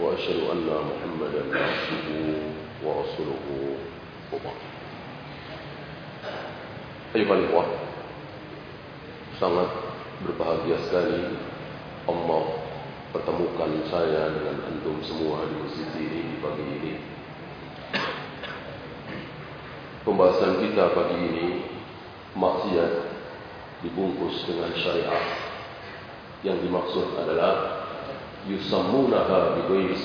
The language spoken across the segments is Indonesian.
وأشهد أن محمدا عبده ورسوله وبعد أيها الإخوة sangat berbahagia sekali Allah pertemukan saya dengan antum semua di masjid ini di pagi ini. Pembahasan kita pagi ini maksiat dibungkus dengan syariat yang dimaksud adalah yusammunaha bighairi.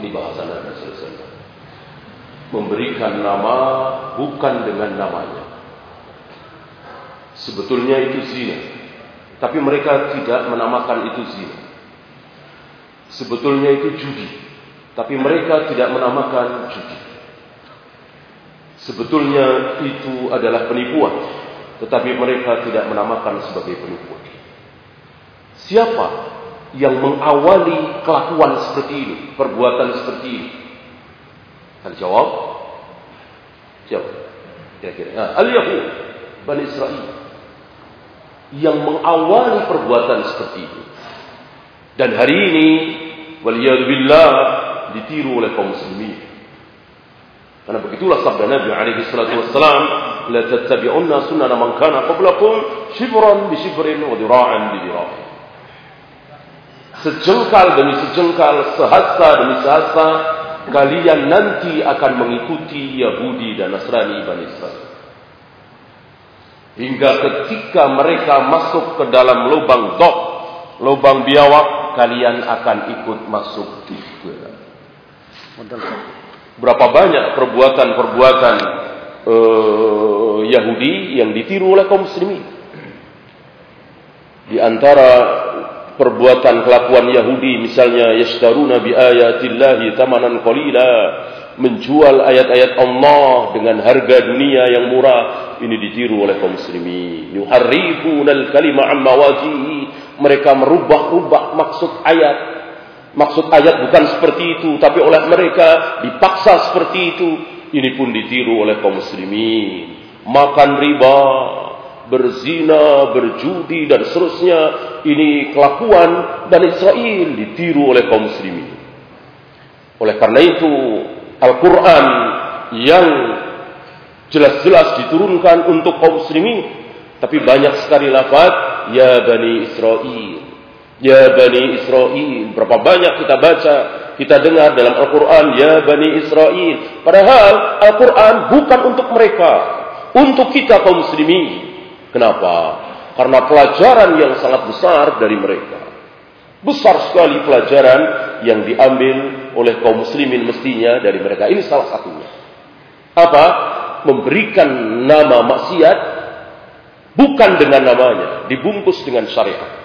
Ini bahasa Nabi. Memberikan nama bukan dengan namanya. Sebetulnya itu zina. Tapi mereka tidak menamakan itu zina. Sebetulnya itu judi. Tapi mereka tidak menamakan judi. Sebetulnya itu adalah penipuan. Tetapi mereka tidak menamakan sebagai penipuan. Siapa yang mengawali kelakuan seperti ini, perbuatan seperti ini? Kan jawab? Siapa? Kira-kira. Nah, Al-Yahud, Bani Israel. Yang mengawali perbuatan seperti itu. Dan hari ini, waliyadzubillah, ditiru oleh kaum muslimin. Karena begitulah sabda Nabi alaihi salatu wassalam, la tattabi'unna sunnana man kana qablakum shibran bi shibrin wa dira'an bi dira'in. Sejengkal demi sejengkal, sehasta demi sehasta, kalian nanti akan mengikuti Yahudi dan Nasrani Bani Israel. Hingga ketika mereka masuk ke dalam lubang dok, lubang biawak, kalian akan ikut masuk juga. Berapa banyak perbuatan-perbuatan uh, Yahudi yang ditiru oleh kaum muslimin. Di antara perbuatan kelakuan Yahudi misalnya yashtaruna bi ayatillahi tamanan qalila menjual ayat-ayat Allah dengan harga dunia yang murah. Ini ditiru oleh kaum muslimin. Yuharrifuna al-kalima amma wajihi mereka merubah-rubah maksud ayat. Maksud ayat bukan seperti itu tapi oleh mereka dipaksa seperti itu. Ini pun ditiru oleh kaum muslimin. Makan riba berzina, berjudi dan seterusnya. Ini kelakuan dan Israel ditiru oleh kaum muslimin. Oleh karena itu Al-Quran yang jelas-jelas diturunkan untuk kaum muslimin tapi banyak sekali lafaz ya Bani Israel ya Bani Israel. Berapa banyak kita baca kita dengar dalam Al-Quran ya Bani Israel. Padahal Al-Quran bukan untuk mereka untuk kita kaum muslimin Kenapa? Karena pelajaran yang sangat besar dari mereka. Besar sekali pelajaran yang diambil oleh kaum muslimin mestinya dari mereka. Ini salah satunya. Apa? Memberikan nama maksiat bukan dengan namanya, dibungkus dengan syariat.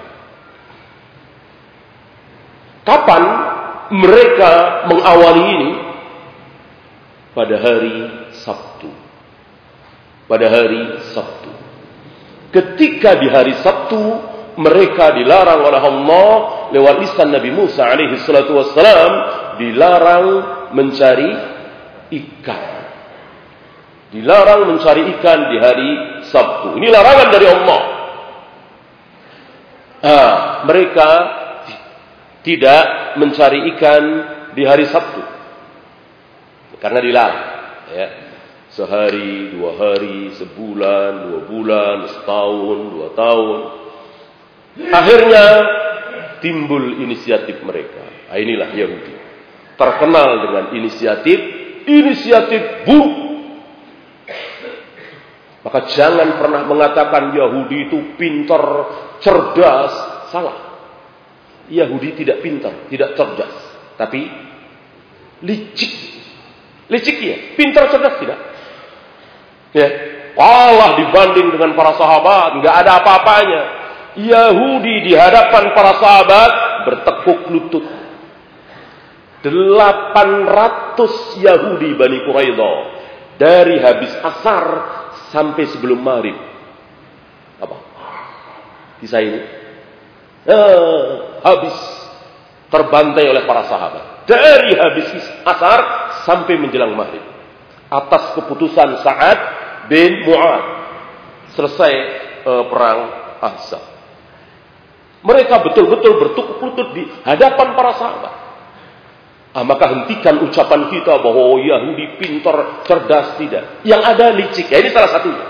Kapan mereka mengawali ini? Pada hari Sabtu. Pada hari Sabtu. Ketika di hari Sabtu mereka dilarang oleh Allah lewat lisan Nabi Musa alaihi salatu wassalam dilarang mencari ikan. Dilarang mencari ikan di hari Sabtu. Ini larangan dari Allah. Ah, mereka tidak mencari ikan di hari Sabtu. Karena dilarang, ya sehari, dua hari, sebulan, dua bulan, setahun, dua tahun. Akhirnya timbul inisiatif mereka. Nah, inilah Yahudi. Terkenal dengan inisiatif, inisiatif buruk. Maka jangan pernah mengatakan Yahudi itu pintar, cerdas, salah. Yahudi tidak pintar, tidak cerdas, tapi licik. Licik ya, pintar cerdas tidak. Ya, kalah dibanding dengan para sahabat, nggak ada apa-apanya. Yahudi di hadapan para sahabat bertekuk lutut. 800 Yahudi Bani Quraidah dari habis asar sampai sebelum maghrib. Apa? Kisah ini eh, habis terbantai oleh para sahabat dari habis asar sampai menjelang maghrib atas keputusan Sa'ad bin Mu'ad selesai eh, perang Ahzab. Mereka betul-betul bertukuk lutut di hadapan para sahabat. Ah, maka hentikan ucapan kita bahwa oh, Yahudi pintar, cerdas tidak. Yang ada licik. Ya, ini salah satunya.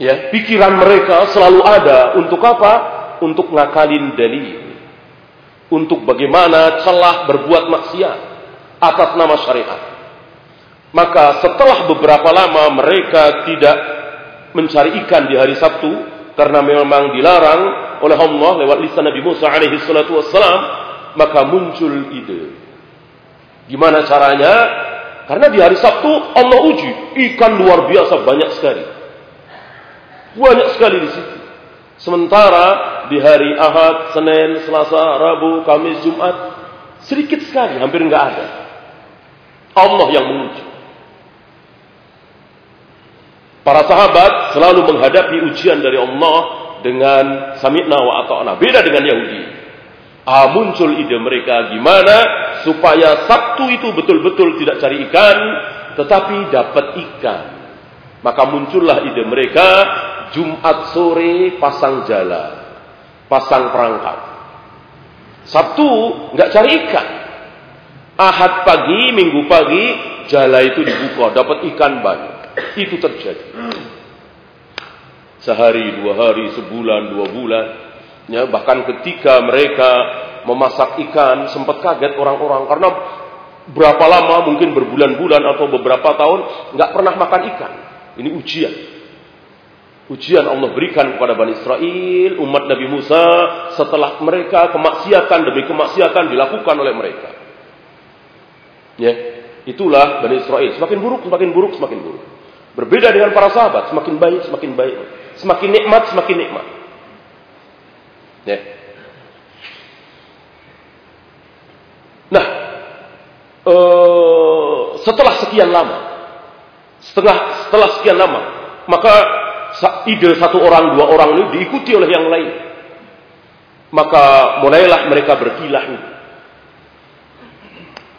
Ya, pikiran mereka selalu ada untuk apa? Untuk ngakalin dalil. Untuk bagaimana celah berbuat maksiat atas nama syariat. Maka setelah beberapa lama mereka tidak mencari ikan di hari Sabtu karena memang dilarang oleh Allah lewat lisan Nabi Musa alaihi salatu wassalam maka muncul ide. Gimana caranya? Karena di hari Sabtu Allah uji ikan luar biasa banyak sekali. Banyak sekali di situ. Sementara di hari Ahad, Senin, Selasa, Rabu, Kamis, Jumat sedikit sekali, hampir nggak ada. Allah yang menguji. Para sahabat selalu menghadapi ujian dari Allah dengan sami'na wa ata'na. Beda dengan Yahudi. Ah, muncul ide mereka gimana supaya Sabtu itu betul-betul tidak cari ikan, tetapi dapat ikan. Maka muncullah ide mereka Jumat sore pasang jala, pasang perangkap. Sabtu nggak cari ikan. Ahad pagi, Minggu pagi, jala itu dibuka, dapat ikan banyak. Itu terjadi. Sehari, dua hari, sebulan, dua bulan, Ya, bahkan ketika mereka memasak ikan sempat kaget orang-orang karena berapa lama mungkin berbulan-bulan atau beberapa tahun nggak pernah makan ikan. Ini ujian. Ujian Allah berikan kepada Bani Israel, umat Nabi Musa setelah mereka kemaksiatan demi kemaksiatan dilakukan oleh mereka. Ya, itulah Bani Israel. Semakin buruk, semakin buruk, semakin buruk. Berbeda dengan para sahabat, semakin baik, semakin baik. Semakin nikmat, semakin nikmat. Ya. Nah, uh, setelah sekian lama, setelah setelah sekian lama, maka ide satu orang dua orang ini diikuti oleh yang lain. Maka mulailah mereka berkilah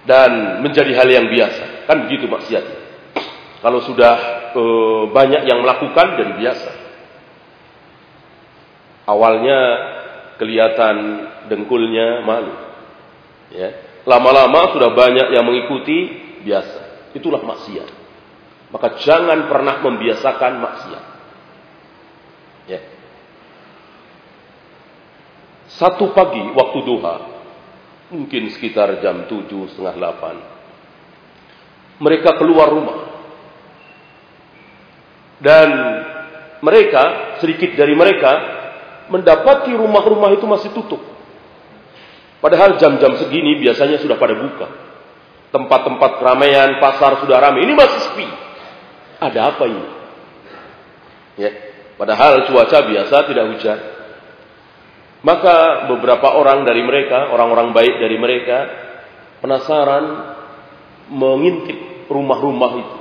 dan menjadi hal yang biasa. Kan begitu maksiat. Kalau sudah e, banyak yang melakukan jadi biasa. Awalnya kelihatan dengkulnya malu. Ya. Lama-lama sudah banyak yang mengikuti biasa. Itulah maksiat. Maka jangan pernah membiasakan maksiat. Ya. Satu pagi waktu duha, mungkin sekitar jam tujuh setengah delapan, mereka keluar rumah. Dan mereka, sedikit dari mereka, mendapati rumah-rumah itu masih tutup. Padahal jam-jam segini biasanya sudah pada buka. Tempat-tempat keramaian, pasar sudah ramai. Ini masih sepi. Ada apa ini? Ya, padahal cuaca biasa tidak hujan. Maka beberapa orang dari mereka, orang-orang baik dari mereka, penasaran mengintip rumah-rumah itu.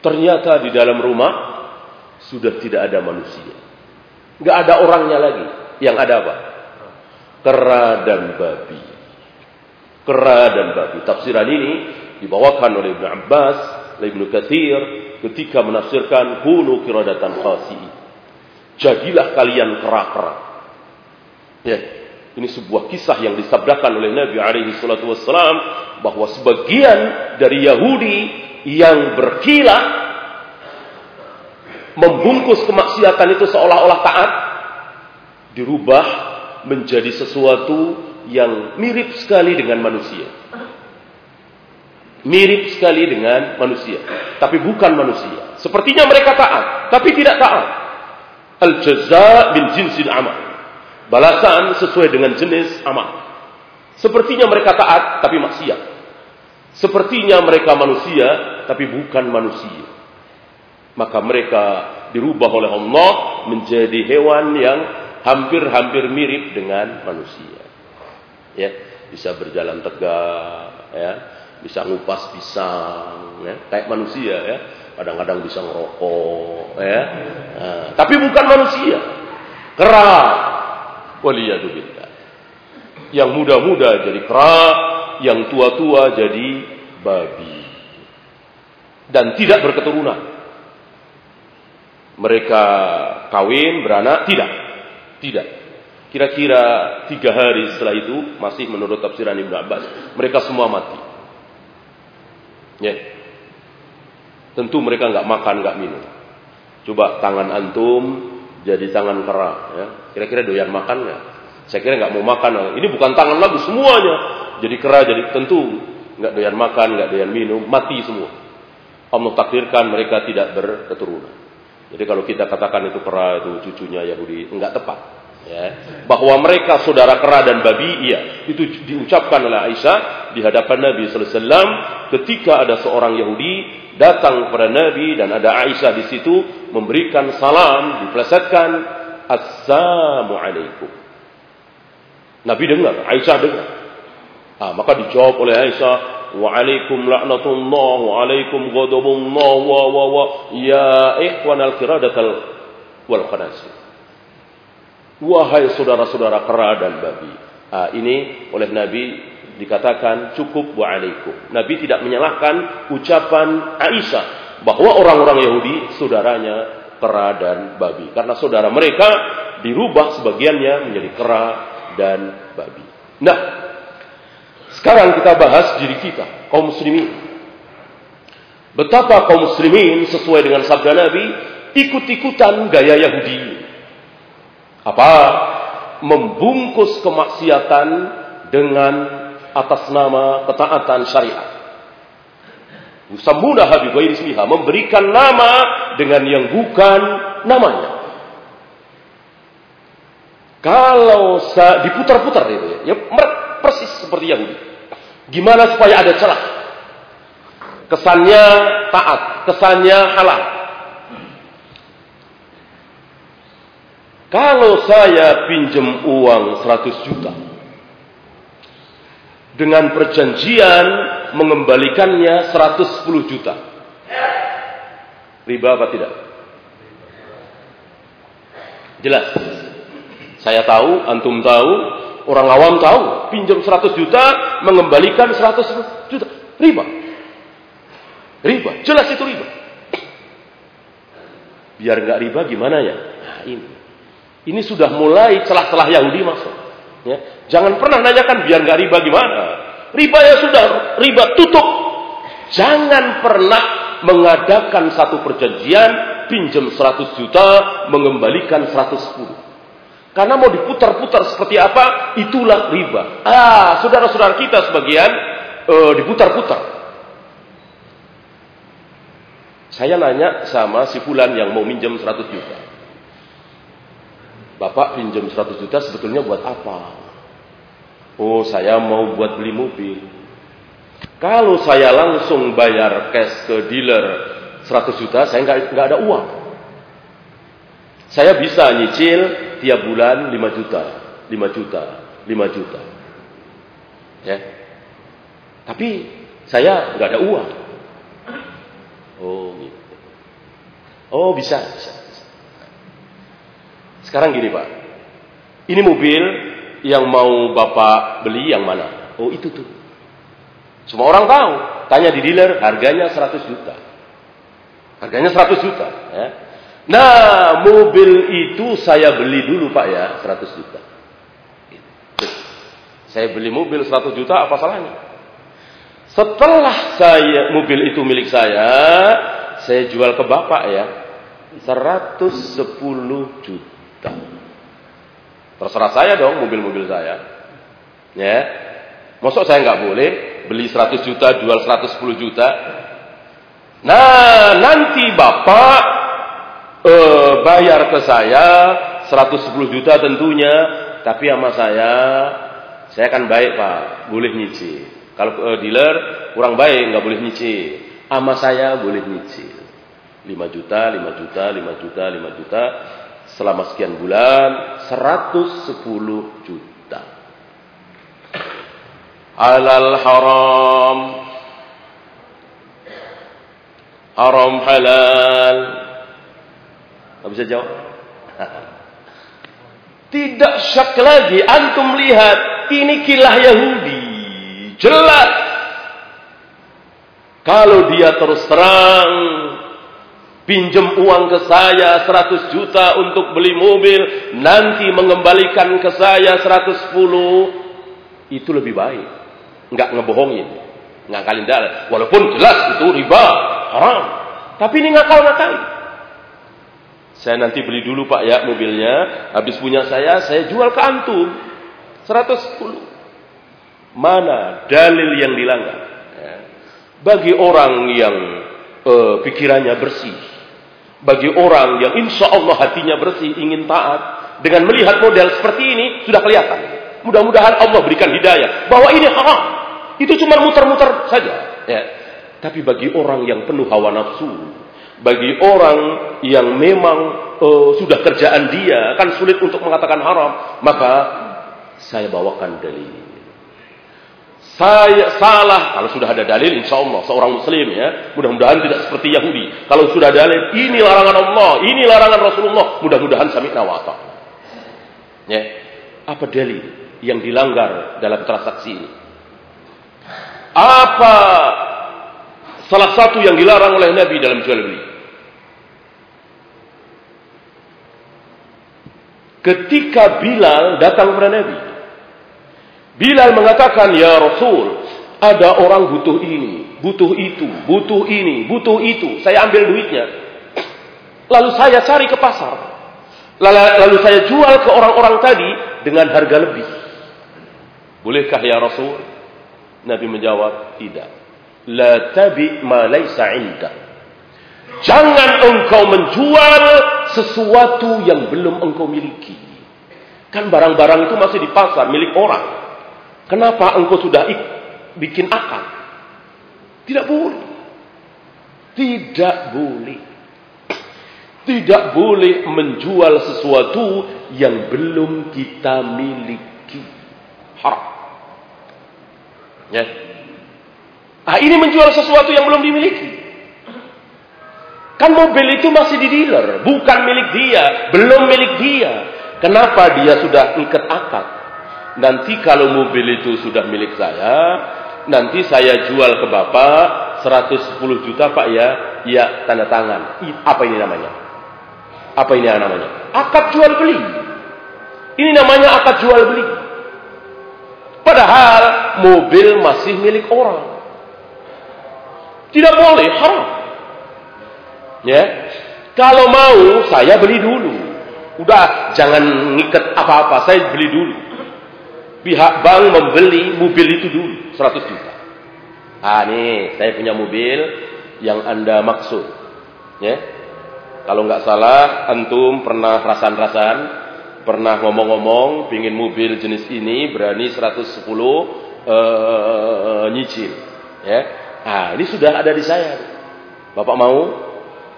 Ternyata di dalam rumah sudah tidak ada manusia. Nggak ada orangnya lagi. Yang ada apa? Kera dan babi. Kera dan babi. Tafsiran ini dibawakan oleh Ibn Abbas, oleh Ibn Kathir, ketika menafsirkan kunu kiradatan khasi. Jadilah kalian kera-kera. Ya, ini sebuah kisah yang disabdakan oleh Nabi alaihi salatu bahwa sebagian dari Yahudi yang berkilah membungkus kemaksiatan itu seolah-olah taat dirubah menjadi sesuatu yang mirip sekali dengan manusia. Mirip sekali dengan manusia, tapi bukan manusia. Sepertinya mereka taat, tapi tidak taat. Al jaza bin jinsil amal. Balasan sesuai dengan jenis amal. Sepertinya mereka taat, tapi maksiat. Sepertinya mereka manusia, tapi bukan manusia maka mereka dirubah oleh Allah menjadi hewan yang hampir-hampir mirip dengan manusia. Ya. bisa berjalan tegak, ya, bisa ngupas pisang, ya, kayak manusia ya. Kadang-kadang bisa ngerokok, ya. Nah, tapi bukan manusia. Kera. Waliyadzubillah. Yang muda-muda jadi kera, yang tua-tua jadi babi. Dan tidak berketurunan. Mereka kawin, beranak, tidak. Tidak. Kira-kira tiga hari setelah itu, masih menurut tafsiran Ibn Abbas, mereka semua mati. Ya. Tentu mereka nggak makan, nggak minum. Coba tangan antum jadi tangan kera. Ya. Kira-kira doyan makan nggak? Saya kira nggak mau makan. Ini bukan tangan lagi semuanya. Jadi kera, jadi tentu nggak doyan makan, nggak doyan minum, mati semua. Allah takdirkan mereka tidak berketurunan. Jadi kalau kita katakan itu kera itu cucunya Yahudi, enggak tepat. Ya. Bahwa mereka saudara kera dan babi, iya. Itu diucapkan oleh Aisyah di hadapan Nabi Wasallam ketika ada seorang Yahudi datang kepada Nabi dan ada Aisyah di situ memberikan salam, diplesetkan Assalamualaikum. Nabi dengar, Aisyah dengar. Ah, maka dijawab oleh Aisyah, Waalaikum la'natullah, waalaikum ghadabullah, wa wa wa ya ikhwan al-qiradatal wal khanasir. Wahai saudara-saudara kera dan babi. Ah, ini oleh Nabi dikatakan cukup waalaikum. Nabi tidak menyalahkan ucapan Aisyah bahwa orang-orang Yahudi saudaranya kera dan babi. Karena saudara mereka dirubah sebagiannya menjadi kera dan babi. Nah, sekarang kita bahas diri kita, kaum muslimin. Betapa kaum muslimin sesuai dengan sabda Nabi ikut-ikutan gaya Yahudi. Apa? Membungkus kemaksiatan dengan atas nama ketaatan syariat. Bi ghairi ismiha, memberikan nama dengan yang bukan namanya. Kalau diputar-putar itu ya, ya persis seperti Yahudi. Gimana supaya ada celah? Kesannya taat, kesannya halal. Kalau saya pinjam uang 100 juta dengan perjanjian mengembalikannya 110 juta. Riba apa tidak? Jelas. Saya tahu, antum tahu, orang awam tahu, pinjam 100 juta, mengembalikan 100 juta. Riba. Riba, jelas itu riba. Biar nggak riba gimana ya? Nah, ini. Ini sudah mulai celah-celah Yahudi masuk. Ya. Jangan pernah nanyakan biar nggak riba gimana. Riba ya sudah, riba tutup. Jangan pernah mengadakan satu perjanjian pinjam 100 juta, mengembalikan 110. Karena mau diputar-putar seperti apa, itulah riba. Ah, saudara-saudara kita sebagian uh, diputar-putar. Saya nanya sama si Fulan yang mau minjem 100 juta. Bapak pinjam 100 juta sebetulnya buat apa? Oh, saya mau buat beli mobil. Kalau saya langsung bayar cash ke dealer 100 juta, saya nggak ada uang. Saya bisa nyicil tiap bulan 5 juta, 5 juta, 5 juta. Ya. Tapi saya nggak ada uang. Oh, gitu. Oh, bisa, bisa. Sekarang gini Pak, ini mobil yang mau Bapak beli yang mana? Oh itu tuh. Semua orang tahu. Tanya di dealer, harganya 100 juta. Harganya 100 juta. Ya. Nah, mobil itu saya beli dulu Pak ya, 100 juta. Saya beli mobil 100 juta, apa salahnya? Setelah saya mobil itu milik saya, saya jual ke Bapak ya, 110 juta. Terserah saya dong mobil-mobil saya. Ya. Masuk saya nggak boleh beli 100 juta, jual 110 juta. Nah, nanti Bapak eh, bayar ke saya 110 juta tentunya, tapi sama saya saya kan baik Pak, boleh nyicil. Kalau eh, dealer kurang baik nggak boleh nyicil. Sama saya boleh nyicil. 5 juta, 5 juta, 5 juta, 5 juta selama sekian bulan 110 juta. alal haram haram halal Gak bisa jawab. Tidak syak lagi antum lihat ini kilah Yahudi. Jelas. Kalau dia terus terang pinjam uang ke saya 100 juta untuk beli mobil nanti mengembalikan ke saya 110 itu lebih baik. Nggak ngebohongin ngakalin dalil walaupun jelas itu riba haram. Tapi ini ngakal-ngakal saya nanti beli dulu Pak ya mobilnya. Habis punya saya, saya jual ke antum. 110. Mana dalil yang dilanggar? Ya. Bagi orang yang uh, pikirannya bersih. Bagi orang yang insya Allah hatinya bersih, ingin taat. Dengan melihat model seperti ini, sudah kelihatan. Mudah-mudahan Allah berikan hidayah. Bahwa ini haram. Itu cuma muter-muter saja. Ya. Tapi bagi orang yang penuh hawa nafsu, bagi orang yang memang uh, sudah kerjaan dia kan sulit untuk mengatakan haram, maka saya bawakan dalil. Saya salah kalau sudah ada dalil, insya Allah seorang Muslim ya, mudah-mudahan tidak seperti Yahudi. Kalau sudah dalil, ini larangan Allah, ini larangan Rasulullah, mudah-mudahan sami nawata. Ya, apa dalil yang dilanggar dalam transaksi ini? Apa salah satu yang dilarang oleh Nabi dalam jual beli? Ketika Bilal datang kepada Nabi. Bilal mengatakan, Ya Rasul, ada orang butuh ini, butuh itu, butuh ini, butuh itu. Saya ambil duitnya. Lalu saya cari ke pasar. Lalu saya jual ke orang-orang tadi dengan harga lebih. Bolehkah ya Rasul? Nabi menjawab, tidak. La tabi ma laysa indah. Jangan engkau menjual sesuatu yang belum engkau miliki. Kan barang-barang itu masih di pasar milik orang. Kenapa engkau sudah bikin akal? Tidak boleh. Tidak boleh. Tidak boleh menjual sesuatu yang belum kita miliki. Haram. Ya. Ah, ini menjual sesuatu yang belum dimiliki. Kan mobil itu masih di dealer, bukan milik dia, belum milik dia. Kenapa dia sudah ikat akad? Nanti kalau mobil itu sudah milik saya, nanti saya jual ke Bapak 110 juta Pak ya, ya tanda tangan. Apa ini namanya? Apa ini namanya? Akad jual beli. Ini namanya akad jual beli. Padahal mobil masih milik orang. Tidak boleh, haram. Ya. Kalau mau saya beli dulu. Udah jangan ngikat apa-apa, saya beli dulu. Pihak bank membeli mobil itu dulu 100 juta. Ah nih, saya punya mobil yang Anda maksud. Ya. Kalau nggak salah, antum pernah rasan-rasan, pernah ngomong-ngomong, pingin mobil jenis ini berani 110 uh, nyicil. Ya. Ah, ini sudah ada di saya. Bapak mau?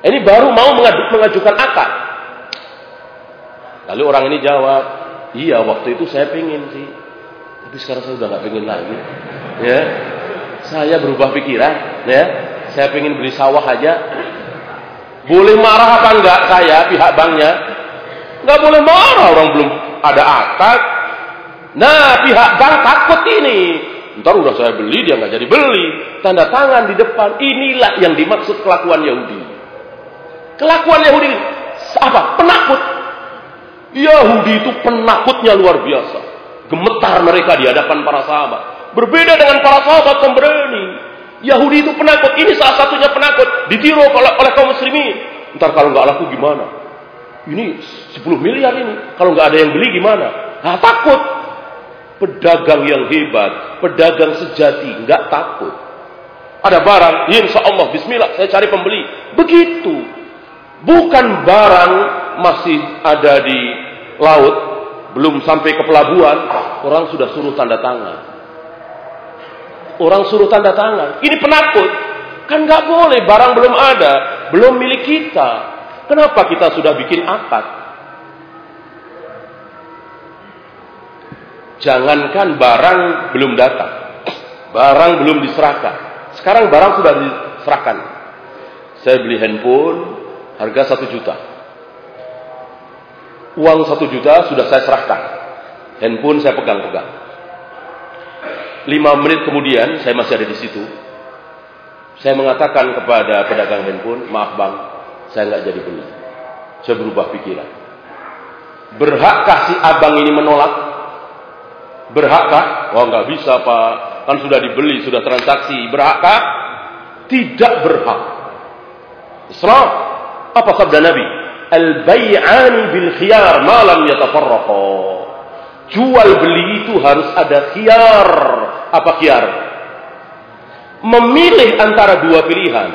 Ini baru mau mengajukan akad. Lalu orang ini jawab, iya waktu itu saya pingin sih. Tapi sekarang saya sudah nggak pingin lagi. Ya, saya berubah pikiran. Ya, saya pingin beli sawah aja. Boleh marah apa enggak saya pihak banknya? Enggak boleh marah orang belum ada akad. Nah pihak bank takut ini. Ntar udah saya beli dia nggak jadi beli. Tanda tangan di depan. Inilah yang dimaksud kelakuan Yahudi. Kelakuan Yahudi apa? Penakut. Yahudi itu penakutnya luar biasa. Gemetar mereka di hadapan para sahabat. Berbeda dengan para sahabat pemberani. Yahudi itu penakut. Ini salah satunya penakut. Ditiru oleh, oleh kaum muslimin. Ntar kalau nggak laku gimana? Ini 10 miliar ini. Kalau nggak ada yang beli gimana? Nah, takut. Pedagang yang hebat, pedagang sejati, nggak takut. Ada barang, insya Allah, Bismillah, saya cari pembeli. Begitu bukan barang masih ada di laut, belum sampai ke pelabuhan, orang sudah suruh tanda tangan. Orang suruh tanda tangan. Ini penakut. Kan nggak boleh, barang belum ada, belum milik kita. Kenapa kita sudah bikin akad? Jangankan barang belum datang. Barang belum diserahkan. Sekarang barang sudah diserahkan. Saya beli handphone harga satu juta. Uang satu juta sudah saya serahkan. Handphone saya pegang-pegang. Lima menit kemudian saya masih ada di situ. Saya mengatakan kepada pedagang handphone, maaf bang, saya nggak jadi beli. Saya berubah pikiran. Berhakkah si abang ini menolak? Berhakkah? Oh nggak bisa pak, kan sudah dibeli, sudah transaksi. Berhakkah? Tidak berhak. Islam. Apa sabda Nabi? Al-bay'ani bil khiyar malam yatafarraqa. Jual beli itu harus ada khiyar. Apa khiyar? Memilih antara dua pilihan.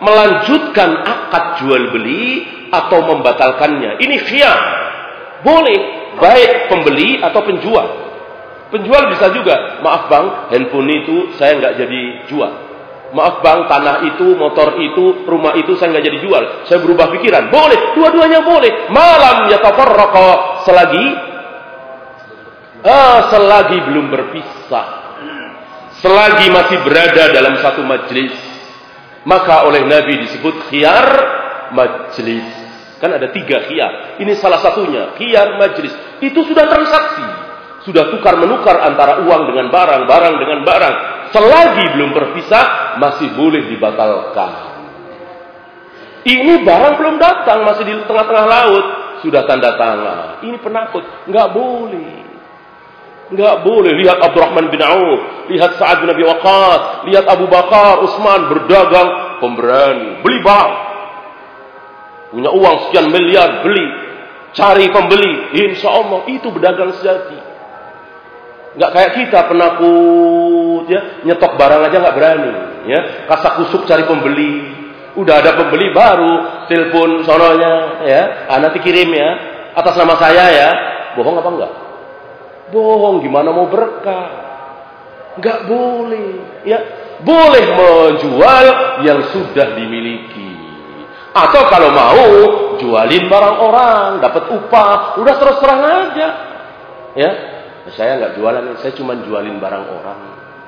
Melanjutkan akad jual beli atau membatalkannya. Ini khiyar. Boleh. Baik pembeli atau penjual. Penjual bisa juga. Maaf bang, handphone itu saya nggak jadi jual. Maaf bang, tanah itu, motor itu, rumah itu saya nggak jadi jual. Saya berubah pikiran. Boleh, dua-duanya boleh. Malam ya rokok selagi ah, selagi belum berpisah. Selagi masih berada dalam satu majlis. Maka oleh Nabi disebut khiyar majlis. Kan ada tiga khiyar. Ini salah satunya. Khiyar majlis. Itu sudah transaksi. Sudah tukar menukar antara uang dengan barang, barang dengan barang selagi belum berpisah masih boleh dibatalkan. Ini barang belum datang, masih di tengah-tengah laut, sudah tanda tangan. Ini penakut, nggak boleh. Nggak boleh lihat Abdurrahman bin Auf, lihat Sa'ad bin Abi Waqqas, lihat Abu Bakar, Utsman berdagang, pemberani, beli barang. Punya uang sekian miliar, beli. Cari pembeli, insya Allah itu berdagang sejati. Nggak kayak kita penakut ya, nyetok barang aja nggak berani ya. Kasak kusuk cari pembeli. Udah ada pembeli baru telepon sononya ya. Ah, nanti kirim ya atas nama saya ya. Bohong apa enggak? Bohong gimana mau berkah? Enggak boleh ya. Boleh menjual yang sudah dimiliki. Atau kalau mau jualin barang orang, dapat upah, udah terus terang aja. Ya, saya nggak jualan, saya cuma jualin barang orang.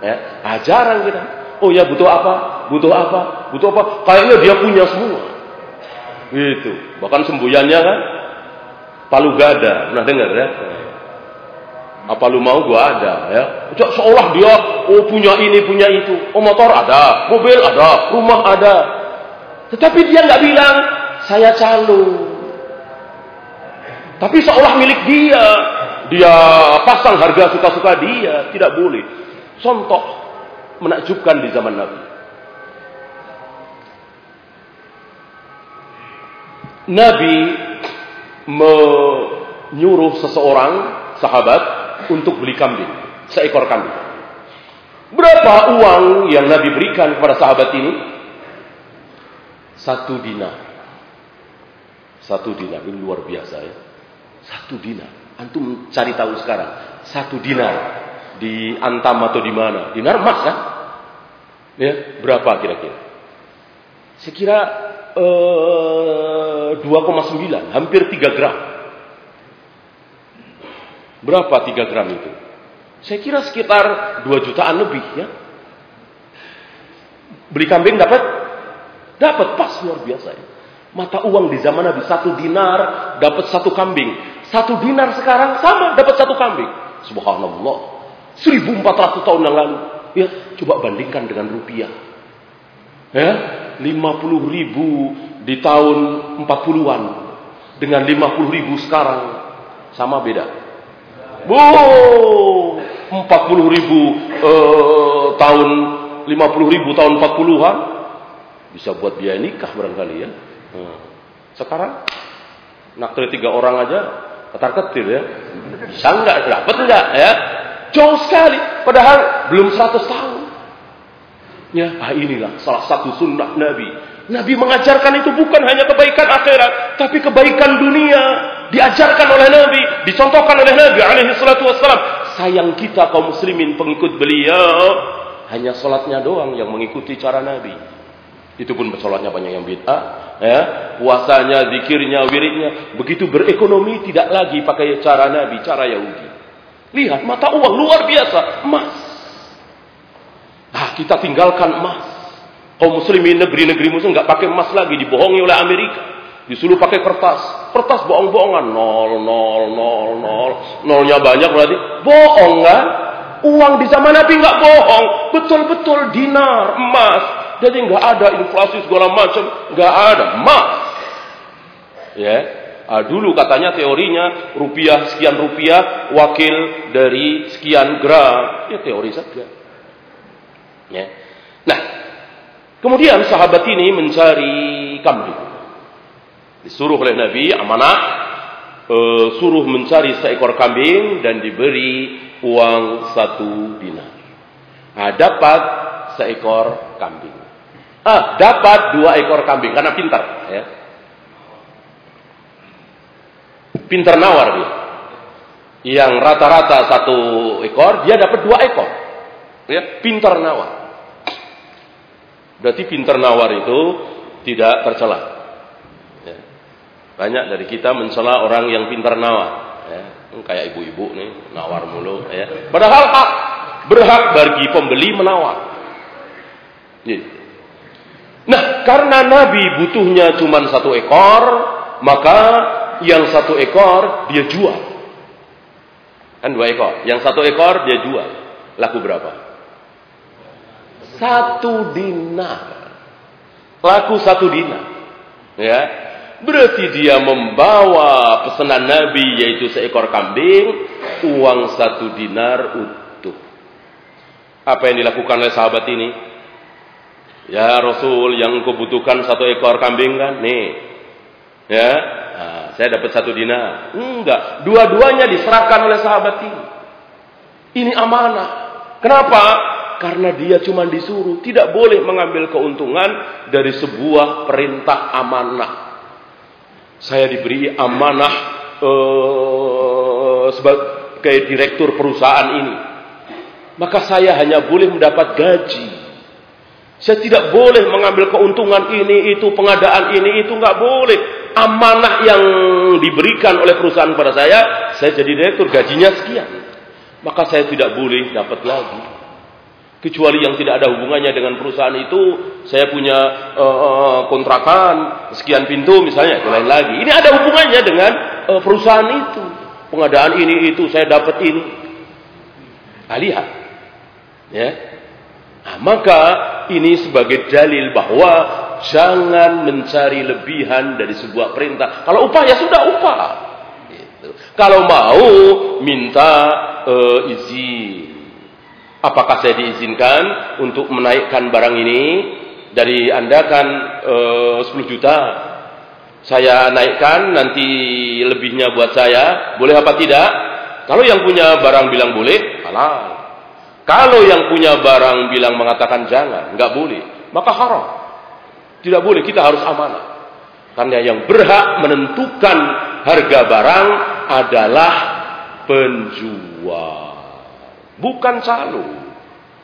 Ya, ajaran kita. Oh ya butuh apa? Butuh apa? Butuh apa? Kayaknya dia punya semua. Gitu. Bahkan semboyannya kan palu gada. Pernah dengar ya? Apa lu mau gua ada ya? Seolah dia oh punya ini punya itu. Oh motor ada, mobil ada, rumah ada. Tetapi dia nggak bilang saya calo. Tapi seolah milik dia dia pasang harga suka-suka dia, tidak boleh. Contoh menakjubkan di zaman Nabi. Nabi menyuruh seseorang sahabat untuk beli kambing, seekor kambing. Berapa uang yang Nabi berikan kepada sahabat ini? Satu dinar. Satu dinar, ini luar biasa ya. Satu dinar. Antum cari tahu sekarang. Satu dinar di Antam atau di mana? Dinar emas kan? Ya, berapa kira-kira? Sekira eh, 2,9, hampir 3 gram. Berapa 3 gram itu? Saya kira sekitar 2 jutaan lebih ya. Beli kambing dapat? Dapat pas luar biasa ya. Mata uang di zaman Nabi satu dinar dapat satu kambing. Satu dinar sekarang sama dapat satu kambing. Subhanallah. 1400 tahun yang lalu. Ya, coba bandingkan dengan rupiah. Ya, 50 ribu di tahun 40-an dengan 50 ribu sekarang sama beda. Wow, 40 ribu eh, tahun 50 ribu tahun 40-an bisa buat biaya nikah barangkali ya. Hmm. Sekarang naktir tiga orang aja ketar ketir ya. Bisa enggak? Dapat enggak ya? Jauh sekali. Padahal belum 100 tahun. Ya, ah inilah salah satu sunnah Nabi. Nabi mengajarkan itu bukan hanya kebaikan akhirat, tapi kebaikan dunia. Diajarkan oleh Nabi, dicontohkan oleh Nabi alaihi salatu wassalam. Sayang kita kaum muslimin pengikut beliau, hanya sholatnya doang yang mengikuti cara Nabi. Itu pun sholatnya banyak yang bid'ah, ya. Puasanya, zikirnya, wiridnya, begitu berekonomi tidak lagi pakai cara Nabi, cara Yahudi. Lihat mata uang luar biasa, emas. Ah, kita tinggalkan emas. Kaum muslimin negeri-negeri muslim nggak pakai emas lagi, dibohongi oleh Amerika. Disuruh pakai kertas. Kertas bohong-bohongan. Nol, nol, nol, nol. Nolnya banyak berarti. Bohong kan? Uang di zaman Nabi nggak bohong. Betul-betul dinar, emas. Jadi nggak ada inflasi segala macam. nggak ada. Emas. Ya. Ah, dulu katanya teorinya rupiah sekian rupiah wakil dari sekian gram. Ya teori saja. Ya. Nah, kemudian sahabat ini mencari kambing. Disuruh oleh Nabi amanah e, suruh mencari seekor kambing dan diberi uang satu dinar. Nah, dapat seekor kambing. Ah, dapat dua ekor kambing karena pintar, ya. Pintar nawar dia. Yang rata-rata satu ekor, dia dapat dua ekor. Ya, pintar nawar. Berarti pintar nawar itu tidak tercela. Banyak dari kita mencela orang yang pintar nawar. Ya. Kayak ibu-ibu nih, nawar mulu. Ya. Padahal hak berhak bagi pembeli menawar. Ya. Nah, karena Nabi butuhnya cuma satu ekor, maka yang satu ekor dia jual. Kan dua ekor. Yang satu ekor dia jual. Laku berapa? Satu dinar. Laku satu dinar. Ya, Berarti dia membawa pesanan Nabi yaitu seekor kambing, uang satu dinar utuh. Apa yang dilakukan oleh sahabat ini? Ya Rasul yang kau butuhkan satu ekor kambing kan? Nih. Ya, nah, saya dapat satu dinar. Enggak, dua-duanya diserahkan oleh sahabat ini. Ini amanah. Kenapa? Karena dia cuma disuruh, tidak boleh mengambil keuntungan dari sebuah perintah amanah saya diberi amanah uh, sebagai direktur perusahaan ini. Maka saya hanya boleh mendapat gaji. Saya tidak boleh mengambil keuntungan ini, itu, pengadaan ini, itu nggak boleh. Amanah yang diberikan oleh perusahaan pada saya, saya jadi direktur, gajinya sekian. Maka saya tidak boleh dapat lagi. Kecuali yang tidak ada hubungannya dengan perusahaan itu saya punya uh, kontrakan sekian pintu misalnya itu lain lagi. Ini ada hubungannya dengan uh, perusahaan itu. Pengadaan ini itu saya dapat ini. Nah, lihat. Ya. Nah, maka ini sebagai dalil bahwa jangan mencari lebihan dari sebuah perintah kalau upah ya sudah upah gitu. kalau mau minta uh, izin Apakah saya diizinkan untuk menaikkan barang ini dari Anda kan e, 10 juta. Saya naikkan nanti lebihnya buat saya, boleh apa tidak? Kalau yang punya barang bilang boleh, halal. Kalau yang punya barang bilang mengatakan jangan, nggak boleh, maka haram. Tidak boleh, kita harus amanah. Karena yang berhak menentukan harga barang adalah penjual. Bukan calon.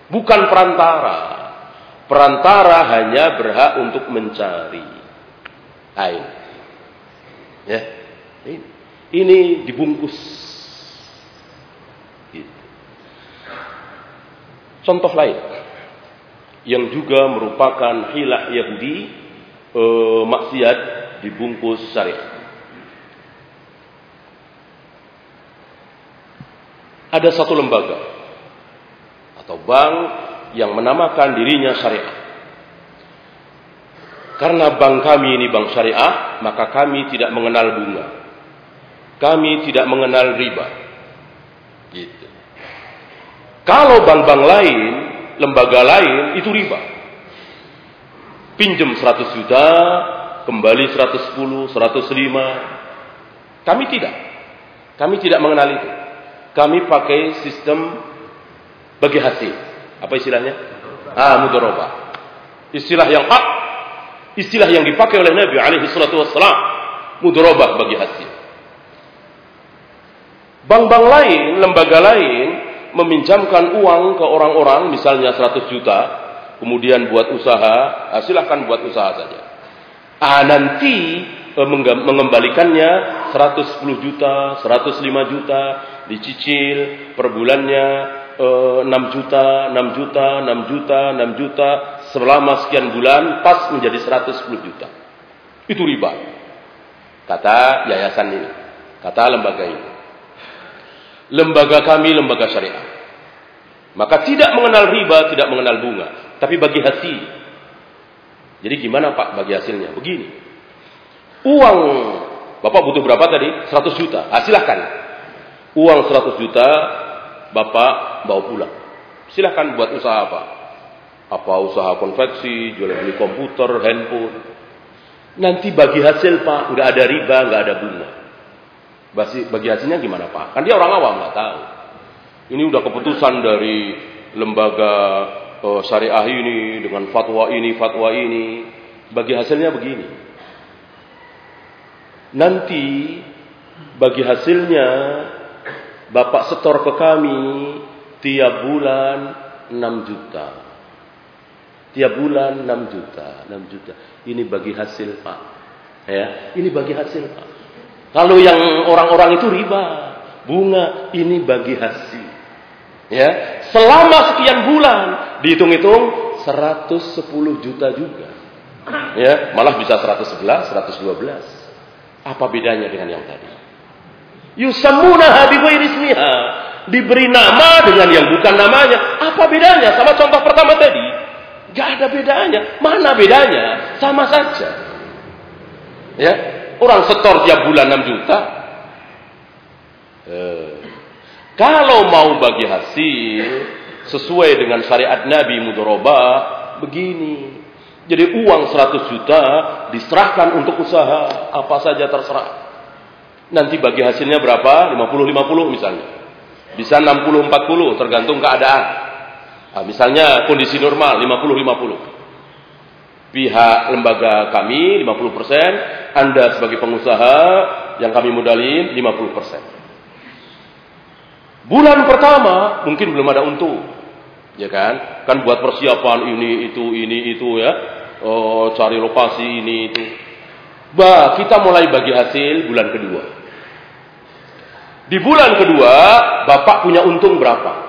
Bukan perantara. Perantara hanya berhak untuk mencari. Ain. Ya. Ini dibungkus. Gitu. Contoh lain yang juga merupakan hilah Yahudi e, maksiat dibungkus syariat. Ada satu lembaga atau bank yang menamakan dirinya syariah. Karena bank kami ini bank syariah, maka kami tidak mengenal bunga. Kami tidak mengenal riba. Gitu. Kalau bank-bank lain, lembaga lain itu riba. Pinjam 100 juta, kembali 110, 105. Kami tidak. Kami tidak mengenal itu. Kami pakai sistem bagi hasil. Apa istilahnya? Ah, mudharabah. Istilah yang hak, istilah yang dipakai oleh Nabi alaihi salatu wassalam, mudharabah bagi hasil. Bank-bank lain, lembaga lain meminjamkan uang ke orang-orang misalnya 100 juta, kemudian buat usaha, ah, silahkan buat usaha saja. Ah, nanti eh, mengembalikannya 110 juta, 105 juta, dicicil per bulannya uh, 6 juta, 6 juta, 6 juta, 6 juta selama sekian bulan pas menjadi 110 juta. Itu riba. Kata yayasan ini, kata lembaga ini. Lembaga kami lembaga syariah. Maka tidak mengenal riba, tidak mengenal bunga, tapi bagi hasil. Jadi gimana Pak bagi hasilnya? Begini. Uang Bapak butuh berapa tadi? 100 juta. Ah, silahkan. Uang 100 juta Bapak bawa pulang. Silahkan buat usaha apa? Apa usaha konveksi, jual beli komputer, handphone. Nanti bagi hasil Pak, nggak ada riba, nggak ada bunga. Bagi, hasilnya gimana Pak? Kan dia orang awam nggak tahu. Ini udah keputusan dari lembaga uh, syariah ini dengan fatwa ini, fatwa ini. Bagi hasilnya begini. Nanti bagi hasilnya Bapak setor ke kami tiap bulan 6 juta. Tiap bulan 6 juta, 6 juta. Ini bagi hasil, Pak. Ya, ini bagi hasil, Pak. Kalau yang orang-orang itu riba, bunga, ini bagi hasil. Ya, selama sekian bulan dihitung-hitung 110 juta juga. Ya, malah bisa 111, 112. Apa bedanya dengan yang tadi? Yusammunaha bighairi ismiha. Diberi nama dengan yang bukan namanya. Apa bedanya sama contoh pertama tadi? Gak ada bedanya. Mana bedanya? Sama saja. Ya, orang setor tiap bulan 6 juta. Eh. Kalau mau bagi hasil sesuai dengan syariat Nabi Mudoroba, begini. Jadi uang 100 juta diserahkan untuk usaha apa saja terserah. Nanti bagi hasilnya berapa? 50-50 misalnya. Bisa 60-40 tergantung keadaan. Nah, misalnya kondisi normal 50-50. Pihak lembaga kami 50%, Anda sebagai pengusaha yang kami modalin 50%. Bulan pertama mungkin belum ada untung. Ya kan? Kan buat persiapan ini itu ini itu ya. Oh, cari lokasi ini itu. Bah, kita mulai bagi hasil bulan kedua. Di bulan kedua, Bapak punya untung berapa?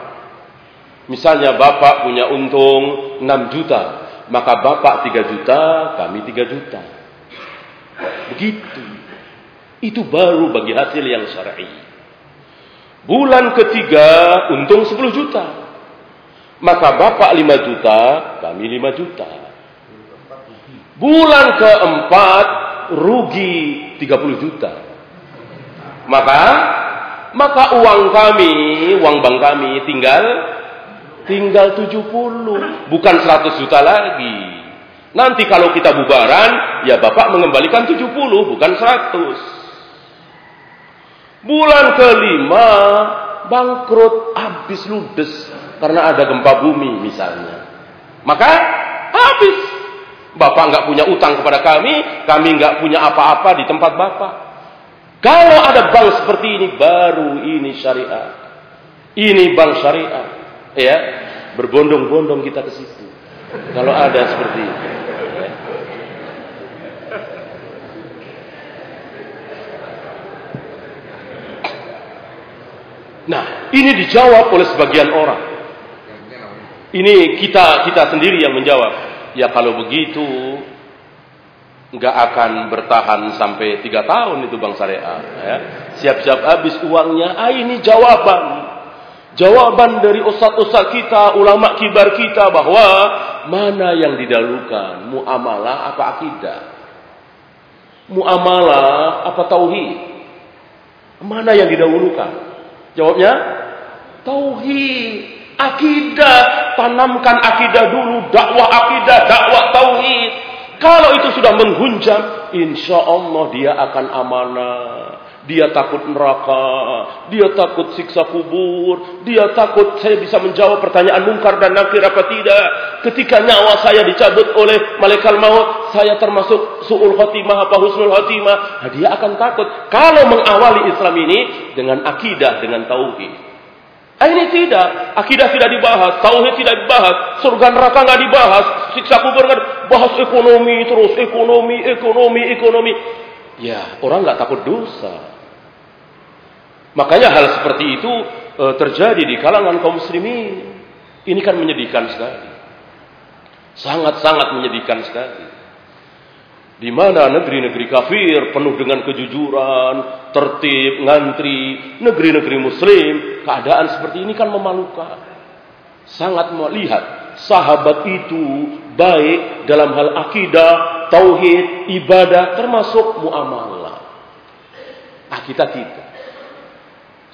Misalnya Bapak punya untung 6 juta, maka Bapak 3 juta, kami 3 juta. Begitu. Itu baru bagi hasil yang syar'i. Bulan ketiga untung 10 juta. Maka Bapak 5 juta, kami 5 juta. Bulan keempat rugi 30 juta. Maka maka uang kami, uang bank kami tinggal tinggal 70, bukan 100 juta lagi. Nanti kalau kita bubaran, ya Bapak mengembalikan 70, bukan 100. Bulan kelima, bangkrut, habis ludes. Karena ada gempa bumi misalnya. Maka, habis. Bapak nggak punya utang kepada kami, kami nggak punya apa-apa di tempat Bapak. Kalau ada bank seperti ini baru ini syariat. Ini bank syariat. Ya, berbondong-bondong kita ke situ. Kalau ada seperti ini. Ya. Nah, ini dijawab oleh sebagian orang. Ini kita kita sendiri yang menjawab. Ya kalau begitu nggak akan bertahan sampai tiga tahun itu bang syariah. Ya. Siap-siap habis uangnya. Ah ini jawaban. Jawaban dari ustaz-ustaz kita, ulama kibar kita bahwa mana yang didahulukan, muamalah apa akidah? Muamalah apa tauhid? Mana yang didahulukan? Jawabnya tauhid. Akidah, tanamkan akidah dulu, dakwah akidah, dakwah tauhid. Kalau itu sudah menghunjam, insya Allah dia akan amanah. Dia takut neraka, dia takut siksa kubur, dia takut saya bisa menjawab pertanyaan mungkar dan nakir apa tidak. Ketika nyawa saya dicabut oleh malaikat maut, saya termasuk su'ul khotimah apa husnul khotimah. Nah, dia akan takut. Kalau mengawali Islam ini dengan akidah, dengan tauhid. Ah, ini tidak, akidah tidak dibahas, tauhid tidak dibahas, surga neraka nggak dibahas, siksa kubur nggak bahas ekonomi terus ekonomi, ekonomi, ekonomi. Ya, orang nggak takut dosa. Makanya hal seperti itu e, terjadi di kalangan kaum muslimin. Ini kan menyedihkan sekali. Sangat-sangat menyedihkan sekali. Di mana negeri-negeri kafir penuh dengan kejujuran, tertib, ngantri, negeri-negeri muslim, keadaan seperti ini kan memalukan. Sangat melihat sahabat itu baik dalam hal akidah, tauhid, ibadah, termasuk muamalah. Ah kita kita.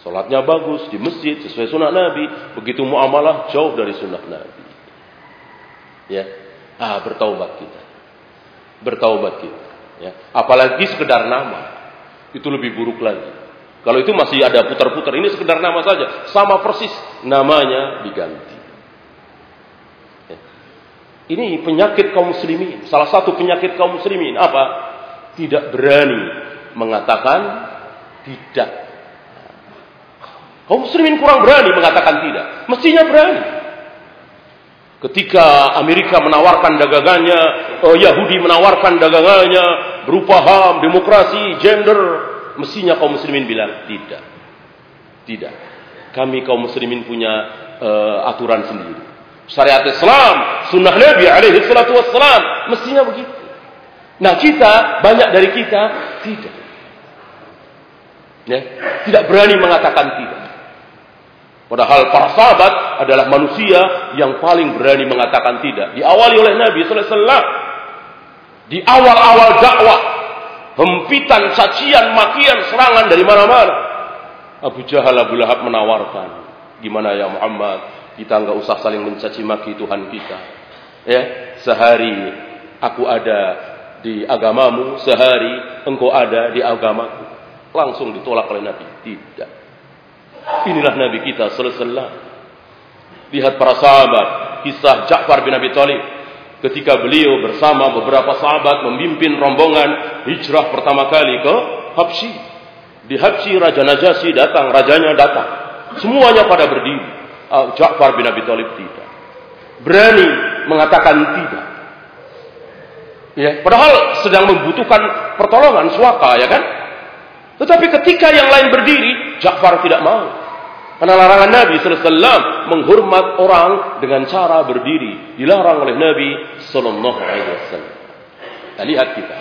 Salatnya bagus di masjid sesuai sunnah Nabi, begitu muamalah jauh dari sunnah Nabi. Ya, ah bertaubat kita bertaubat kita. Ya. Apalagi sekedar nama, itu lebih buruk lagi. Kalau itu masih ada putar-putar, ini sekedar nama saja, sama persis namanya diganti. Ya. Ini penyakit kaum muslimin. Salah satu penyakit kaum muslimin apa? Tidak berani mengatakan tidak. Kaum muslimin kurang berani mengatakan tidak. Mestinya berani. Ketika Amerika menawarkan dagangannya, uh, Yahudi menawarkan dagangannya berupa HAM, demokrasi, gender, mestinya kaum muslimin bilang tidak. Tidak. Kami kaum muslimin punya uh, aturan sendiri. Syariat Islam, sunnah Nabi alaihi salatu wassalam, mestinya begitu. Nah kita, banyak dari kita, tidak. Ya, tidak berani mengatakan tidak. Padahal para sahabat adalah manusia yang paling berani mengatakan tidak. Diawali oleh Nabi Wasallam. Di awal-awal dakwah, hempitan, cacian, makian, serangan dari mana-mana. Abu Jahal, Abu Lahab menawarkan, gimana ya Muhammad, kita nggak usah saling mencaci maki Tuhan kita. Ya, sehari aku ada di agamamu, sehari engkau ada di agamaku. Langsung ditolak oleh Nabi. Tidak. Inilah Nabi kita sallallahu Lihat para sahabat, kisah Ja'far bin Abi Thalib ketika beliau bersama beberapa sahabat memimpin rombongan hijrah pertama kali ke Habsyi. Di Habsyi Raja Najasyi datang, rajanya datang. Semuanya pada berdiri. Uh, Ja'far bin Abi Thalib tidak. Berani mengatakan tidak. Ya, padahal sedang membutuhkan pertolongan suaka, ya kan? Tetapi ketika yang lain berdiri, Ja'far tidak mau. Karena larangan Nabi SAW menghormat orang dengan cara berdiri. Dilarang oleh Nabi Alaihi Wasallam. Nah, lihat kita.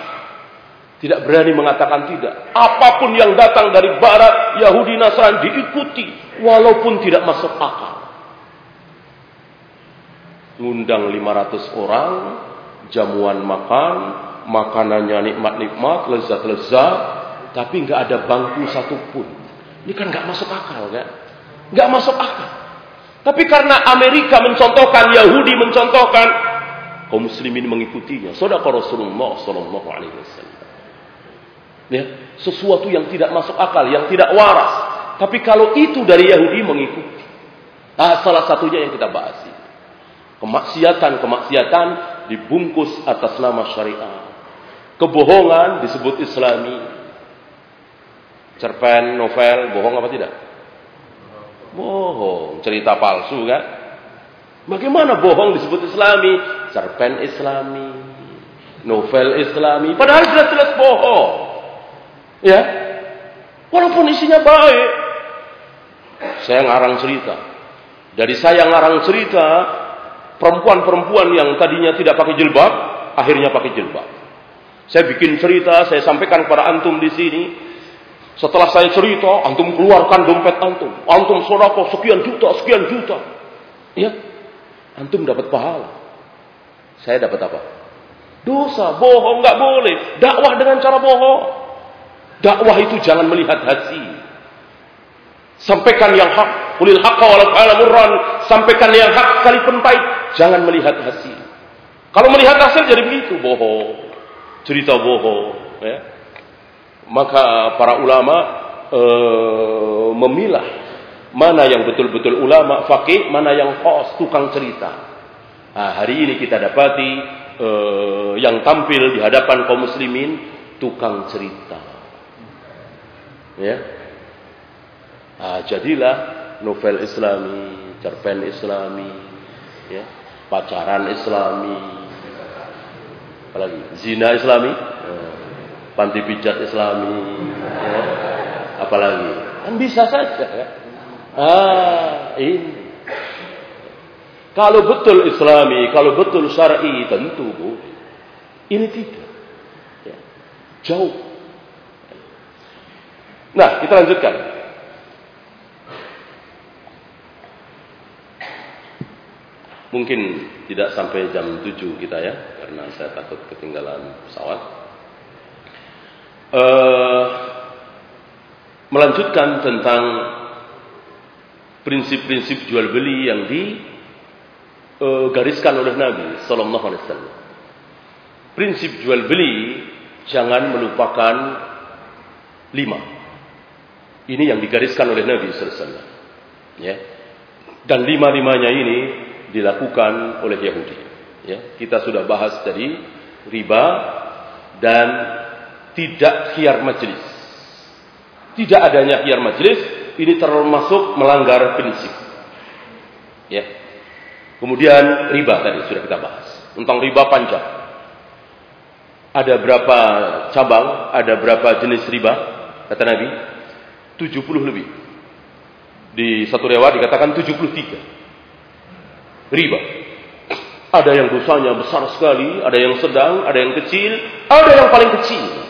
Tidak berani mengatakan tidak. Apa pun yang datang dari barat, Yahudi, Nasrani diikuti. Walaupun tidak masuk akal. Ngundang 500 orang, jamuan makan, makanannya nikmat-nikmat, lezat-lezat, tapi nggak ada bangku satupun. Ini kan nggak masuk akal kan? Nggak masuk akal. Tapi karena Amerika mencontohkan, Yahudi mencontohkan, kaum muslimin mengikutinya. Saudara Rasulullah Sallallahu Alaihi Wasallam. Ya, sesuatu yang tidak masuk akal, yang tidak waras. Tapi kalau itu dari Yahudi mengikuti. Nah, salah satunya yang kita bahas. Kemaksiatan-kemaksiatan dibungkus atas nama syariah. Kebohongan disebut islami. Cerpen, novel, bohong apa tidak? Bohong, cerita palsu kan? Bagaimana bohong disebut islami? Cerpen islami, novel islami, padahal jelas-jelas bohong. Ya, walaupun isinya baik. Saya ngarang cerita. Dari saya ngarang cerita, perempuan-perempuan yang tadinya tidak pakai jilbab, akhirnya pakai jilbab. Saya bikin cerita, saya sampaikan kepada antum di sini. Setelah saya cerita, antum keluarkan dompet antum. Antum sodako sekian juta, sekian juta. Ya, antum dapat pahala. Saya dapat apa? Dosa, bohong nggak boleh. Dakwah dengan cara bohong. Dakwah itu jangan melihat hasil. Sampaikan yang hak, kulil haqqa walau ala murran. Sampaikan yang hak sekalipun pahit, jangan melihat hasil. Kalau melihat hasil jadi begitu, bohong. Cerita bohong, ya maka para ulama e, memilah mana yang betul-betul ulama fakih, mana yang kos tukang cerita. Nah, hari ini kita dapati e, yang tampil di hadapan kaum muslimin tukang cerita. Ya. Nah, jadilah novel Islami, cerpen Islami, ya, pacaran Islami, apalagi zina Islami. Panti pijat islami ya. apalagi kan bisa saja ya. Ah, ini. Kalau betul islami, kalau betul syar'i, tentu boleh. Ini tidak. Ya. Jauh. Nah, kita lanjutkan. Mungkin tidak sampai jam 7 kita ya, karena saya takut ketinggalan pesawat. Uh, melanjutkan tentang prinsip-prinsip jual beli yang digariskan uh, oleh Nabi Sallallahu Alaihi Wasallam. Prinsip jual beli jangan melupakan lima. Ini yang digariskan oleh Nabi Sallallahu Alaihi Wasallam. Ya. Dan lima-limanya ini dilakukan oleh Yahudi. Ya, kita sudah bahas tadi riba dan tidak khiyar majelis. Tidak adanya khiyar majelis ini termasuk melanggar prinsip. Ya. Kemudian riba tadi sudah kita bahas. Tentang riba panjang. Ada berapa cabang, ada berapa jenis riba? Kata Nabi, 70 lebih. Di satu riwayat dikatakan 73 riba. Ada yang dosanya besar sekali, ada yang sedang, ada yang kecil, ada yang paling kecil.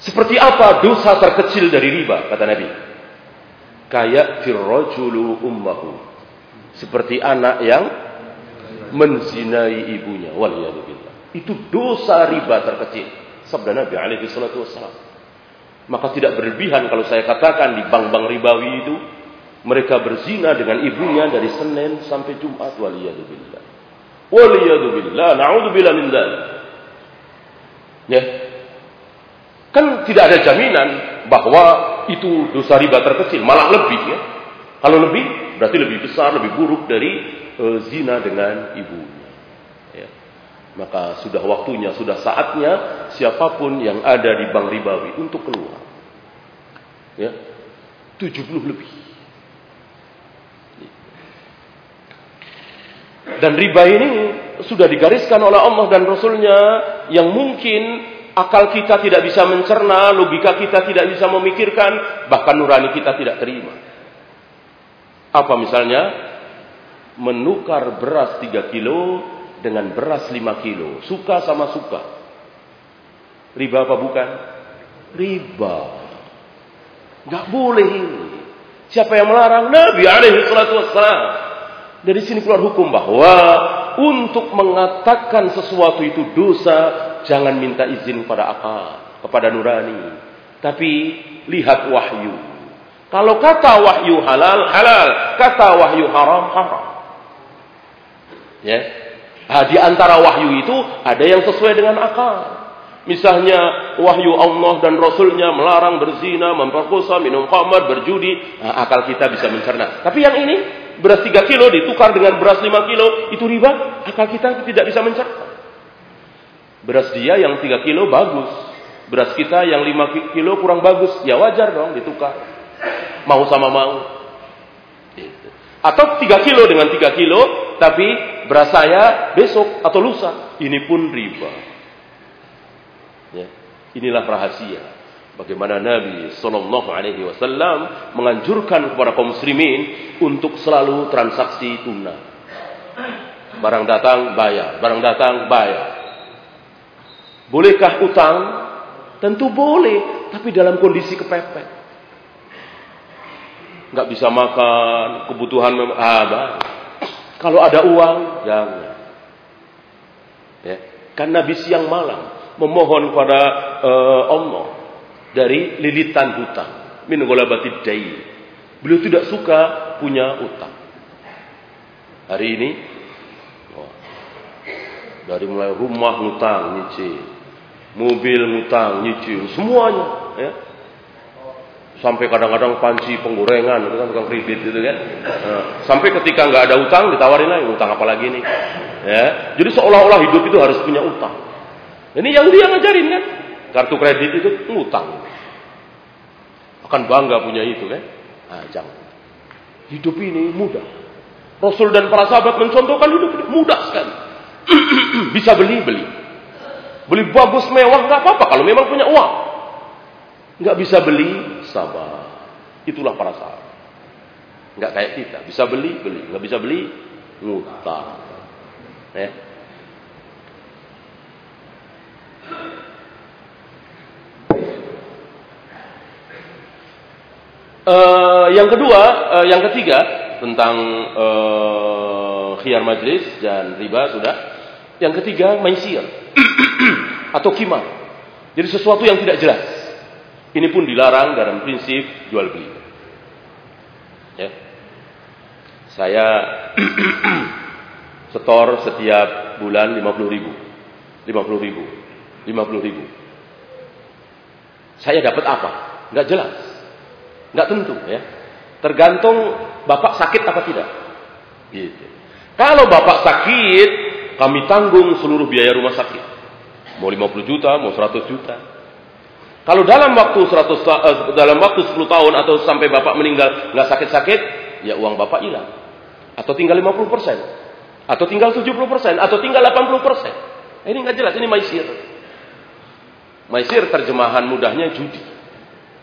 Seperti apa dosa terkecil dari riba, kata Nabi? Kayak firrojulu ummahu. Seperti anak yang menzinai ibunya. Waliyahulillah. Itu dosa riba terkecil. Sabda Nabi alaihi salatu wassalam. Maka tidak berlebihan kalau saya katakan di bank-bank ribawi itu mereka berzina dengan ibunya dari Senin sampai Jumat waliyadzubillah. Waliyadzubillah, naudzubillah min dzalik. Ya. Kan tidak ada jaminan bahwa itu dosa riba terkecil, malah lebih ya. Kalau lebih berarti lebih besar, lebih buruk dari e, zina dengan ibunya. Ya. Maka sudah waktunya, sudah saatnya siapa pun yang ada di bank ribawi untuk keluar. Ya. 70 lebih. Dan riba ini sudah digariskan oleh Allah dan Rasulnya yang mungkin akal kita tidak bisa mencerna, logika kita tidak bisa memikirkan, bahkan nurani kita tidak terima. Apa misalnya? Menukar beras 3 kilo dengan beras 5 kilo. Suka sama suka. Riba apa bukan? Riba. Gak boleh ini. Siapa yang melarang? Nabi alaihi salatu wassalam. Dari sini keluar hukum bahwa untuk mengatakan sesuatu itu dosa, jangan minta izin kepada akal, kepada nurani. Tapi lihat wahyu. Kalau kata wahyu halal, halal. Kata wahyu haram, haram. Ya. Nah, di antara wahyu itu ada yang sesuai dengan akal. Misalnya wahyu Allah dan Rasulnya melarang berzina, memperkosa, minum khamar, berjudi. Nah, akal kita bisa mencerna. Tapi yang ini beras 3 kilo ditukar dengan beras 5 kilo, itu riba, akal kita tidak bisa mencerna. Beras dia yang 3 kilo bagus, beras kita yang 5 kilo kurang bagus, ya wajar dong ditukar. Mau sama mau. Gitu. Atau 3 kilo dengan 3 kilo, tapi beras saya besok atau lusa, ini pun riba. Ya. Inilah rahasia. Bagaimana Nabi Sallallahu Alaihi Wasallam menganjurkan kepada kaum muslimin untuk selalu transaksi tunai. Barang datang bayar, barang datang bayar. Bolehkah utang? Tentu boleh, tapi dalam kondisi kepepet. Nggak bisa makan, kebutuhan ada. Kalau ada uang, jangan. Ya. Kan Nabi siang malam memohon kepada uh, Allah dari lilitan hutang. Min ghalabati dain. Beliau tidak suka punya utang. Hari ini oh, dari mulai rumah ngutang nyicil, mobil ngutang nyicil, semuanya ya. Sampai kadang-kadang panci penggorengan itu kan tukang kredit gitu kan. Nah, sampai ketika nggak ada utang ditawarin lagi utang apa lagi nih. Ya. Jadi seolah-olah hidup itu harus punya utang. Ini yang dia ngajarin kan. Kartu kredit itu ngutang. Akan bangga punya itu kan. Nah, jangan. Hidup ini mudah. Rasul dan para sahabat mencontohkan hidup ini mudah sekali. Bisa beli, beli. Bagus mewah nggak apa-apa kalau memang punya uang. Nggak bisa beli, sabar. Itulah para sahabat. Nggak kayak kita. Bisa beli, beli. Nggak bisa beli, ngutang. Ya. Uh, yang kedua, uh, yang ketiga tentang uh, khiyar majlis dan riba sudah. Yang ketiga, maisir atau kimar. Jadi sesuatu yang tidak jelas. Ini pun dilarang dalam prinsip jual beli. Ya. Saya setor setiap bulan 50 ribu. 50 ribu. 50 ribu. Saya dapat apa? Enggak jelas. Enggak tentu ya. Tergantung Bapak sakit apa tidak. Gitu. Kalau Bapak sakit, kami tanggung seluruh biaya rumah sakit. Mau 50 juta, mau 100 juta. Kalau dalam waktu 100 eh, dalam waktu 10 tahun atau sampai Bapak meninggal nggak sakit-sakit, ya uang Bapak hilang. Atau tinggal 50 persen. Atau tinggal 70 persen. Atau tinggal 80 persen. Ini nggak jelas, ini maisir. Maisir terjemahan mudahnya judi.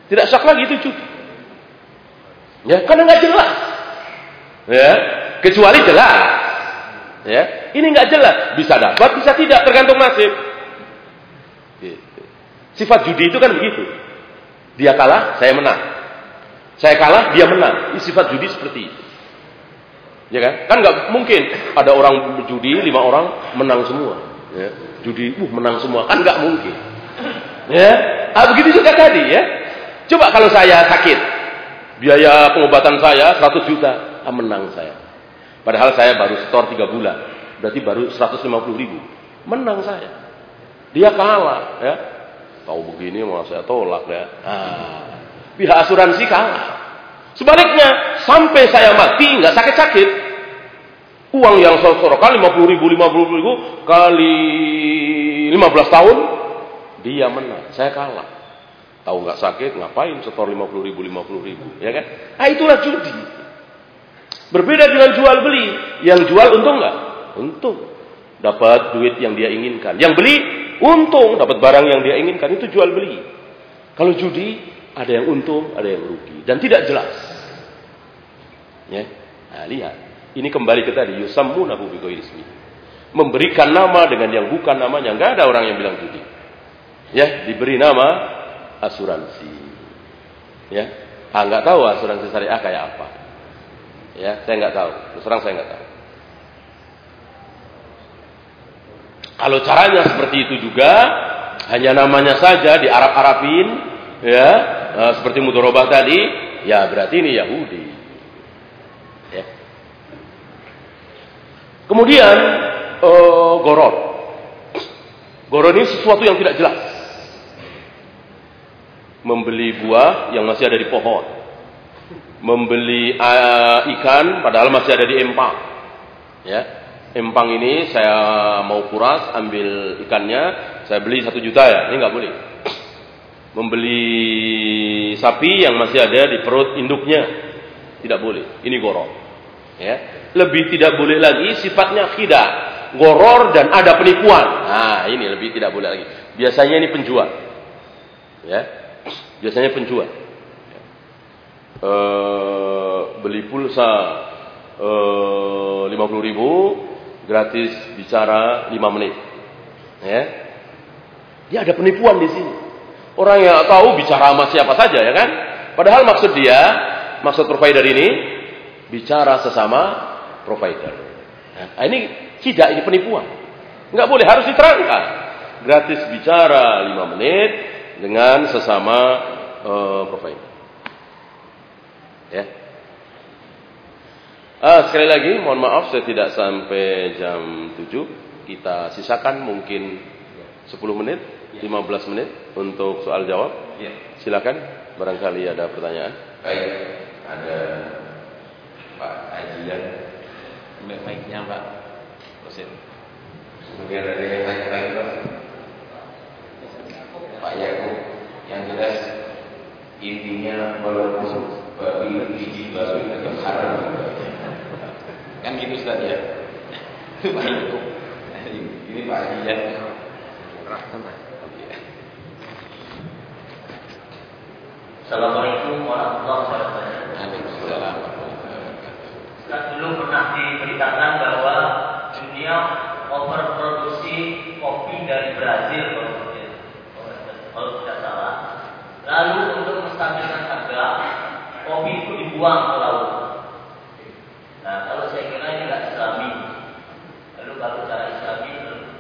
Tidak syak lagi itu judi. Ya, karena nggak jelas. Ya, kecuali jelas. Ya, ini nggak jelas. Bisa dapat, bisa tidak, tergantung nasib. Sifat judi itu kan begitu. Dia kalah, saya menang. Saya kalah, dia menang. Ini sifat judi seperti itu. Ya kan? Kan nggak mungkin ada orang berjudi, lima orang menang semua. Ya. Judi, uh, menang semua. Kan nggak mungkin. Ya, ah, begitu juga tadi ya. Coba kalau saya sakit, biaya pengobatan saya 100 juta, ah, menang saya. Padahal saya baru setor 3 bulan, berarti baru 150 ribu. Menang saya. Dia kalah, ya. Tahu begini mau saya tolak ya. Ah, pihak asuransi kalah. Sebaliknya, sampai saya mati nggak sakit-sakit, uang yang saya setorkan 50 ribu, 50 ribu kali 15 tahun, dia menang, saya kalah. Tahu nggak sakit, ngapain setor 50 ribu, 50 ribu, ya kan? Ah itulah judi. Berbeda dengan jual beli. Yang jual untung nggak? Untung. Dapat duit yang dia inginkan. Yang beli untung, dapat barang yang dia inginkan. Itu jual beli. Kalau judi, ada yang untung, ada yang rugi. Dan tidak jelas. Ya. Nah, lihat. Ini kembali ke tadi. Yusammunahu ismi. Memberikan nama dengan yang bukan namanya. Nggak ada orang yang bilang judi. Ya, diberi nama asuransi. Ya, ah nggak tahu asuransi syariah kayak apa. Ya, saya nggak tahu. Terus saya nggak tahu. Kalau caranya seperti itu juga, hanya namanya saja di Arab-Arabin, ya, uh, seperti mudorobah tadi, ya berarti ini Yahudi. Ya. Kemudian uh, goror. Goror ini sesuatu yang tidak jelas membeli buah yang masih ada di pohon, membeli uh, ikan padahal masih ada di empang. Ya, empang ini saya mau kuras, ambil ikannya, saya beli satu juta ya, ini nggak boleh. Membeli sapi yang masih ada di perut induknya, tidak boleh. Ini goror. Ya, lebih tidak boleh lagi sifatnya khidah, goror dan ada penipuan. Nah, ini lebih tidak boleh lagi. Biasanya ini penjual. Ya, biasanya penjual. E, beli pulsa eh, 50 ribu, gratis bicara 5 menit. Ya. Dia ada penipuan di sini. Orang yang tahu bicara sama siapa saja ya kan? Padahal maksud dia, maksud provider ini bicara sesama provider. Nah, ini tidak ini penipuan. Enggak boleh harus diterangkan. Gratis bicara 5 menit, dengan sesama uh, provider. Ya. Ah, sekali lagi, mohon maaf saya tidak sampai jam 7. Kita sisakan mungkin 10 menit, 15 menit untuk soal jawab. Ya. Silakan, barangkali ada pertanyaan. Baik, ada Pak Ajian. Baik-baiknya Pak. Prosin. Mungkin ada yang tanya lagi Pak. Pak Yakub yang jelas intinya walaupun babi biji babi tetap haram kan gitu Ustaz ya itu Pak Yakub ini Pak Haji ya Assalamualaikum warahmatullahi wabarakatuh. Waalaikumsalam Ustaz dulu pernah diberitakan bahwa dunia overproduksi kopi dari Brazil kalau tidak salah. Lalu untuk menstabilkan harga, kopi itu dibuang ke laut. Nah, kalau saya kira ini tidak islami. Lalu kalau cara islami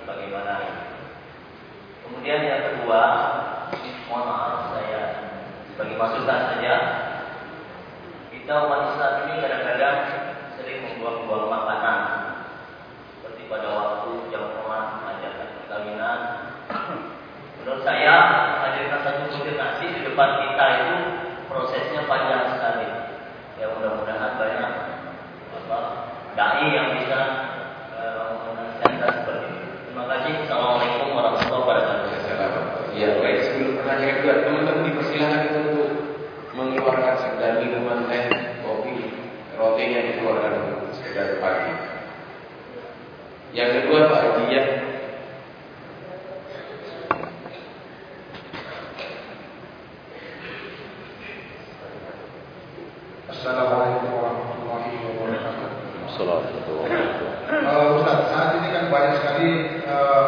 bagaimana ini? Kemudian yang kedua, mohon maaf saya sebagai masukan saja. Kita umat Islam ini kadang-kadang sering membuang-buang makanan. Seperti pada waktu jam jamuan ajakan perkawinan. Menurut saya, hadirkan satu butir nasi di depan kita itu prosesnya panjang sekali. Ya mudah-mudahan banyak apa dai yang bisa uh, menasihatkan seperti itu. Terima kasih. Assalamualaikum warahmatullahi wabarakatuh. Ya baik sebelum pertanyaan kedua teman-teman dipersilakan itu untuk mengeluarkan sekedar minuman teh kopi rotinya dikeluarkan sekedar pagi. Yang kedua Pak Haji ya Assalamualaikum warahmatullahi wabarakatuh. Assalamualaikum. Uh, Ustaz, saat ini kan banyak sekali uh,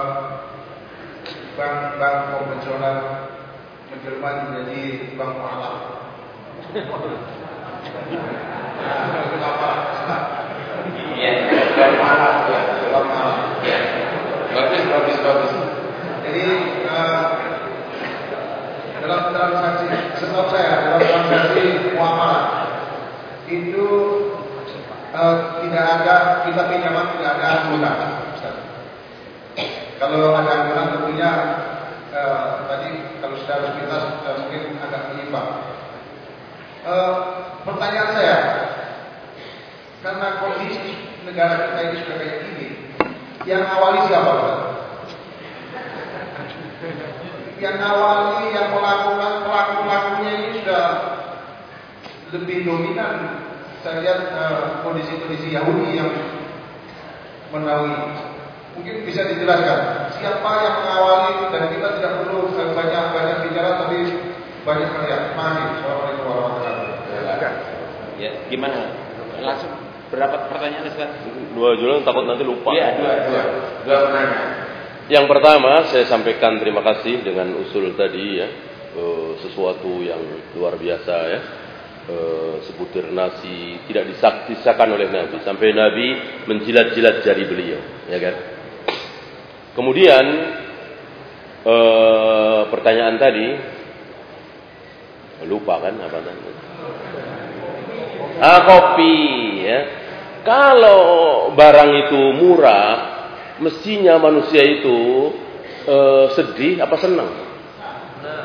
bank-bank konvensional menjelma menjadi bank pahala. Kenapa? Iya, bank pahala. Bank pahala. Ya. Bagus, bagus, bagus. Jadi uh, dalam transaksi, setahu saya dalam transaksi muamalah itu uh, tidak ada kita pinjaman tidak ada anggunan. Ustaz. Kalau ada anggunan tentunya uh, tadi kalau sudah harus kita uh, mungkin agak menyimpang. Uh, pertanyaan saya, karena kondisi negara kita ini sudah kayak gini, yang awali siapa? Ustaz? Yang awali yang melakukan pelaku pelakunya ini sudah lebih dominan saya lihat kondisi-kondisi uh, Yahudi yang menaungi. Mungkin bisa dijelaskan siapa yang mengawali dan kita tidak perlu banyak-banyak bicara tapi banyak melihat. Mari, Assalamualaikum warahmatullahi wabarakatuh. Ya, gimana? Langsung berapa pertanyaan Ustaz? Dua jualan takut nanti lupa. Iya, dua, dua. Dua pertanyaan. Yang saya sampaikan terima kasih dengan usul tadi ya. Uh, sesuatu yang luar biasa ya. Uh, sebutir nasi tidak disaktisakan oleh Nabi sampai Nabi menjilat-jilat jari beliau, ya kan? Kemudian uh, pertanyaan tadi lupa kan apa tadi? Ah kopi ya. Kalau barang itu murah, mestinya manusia itu uh, sedih apa senang?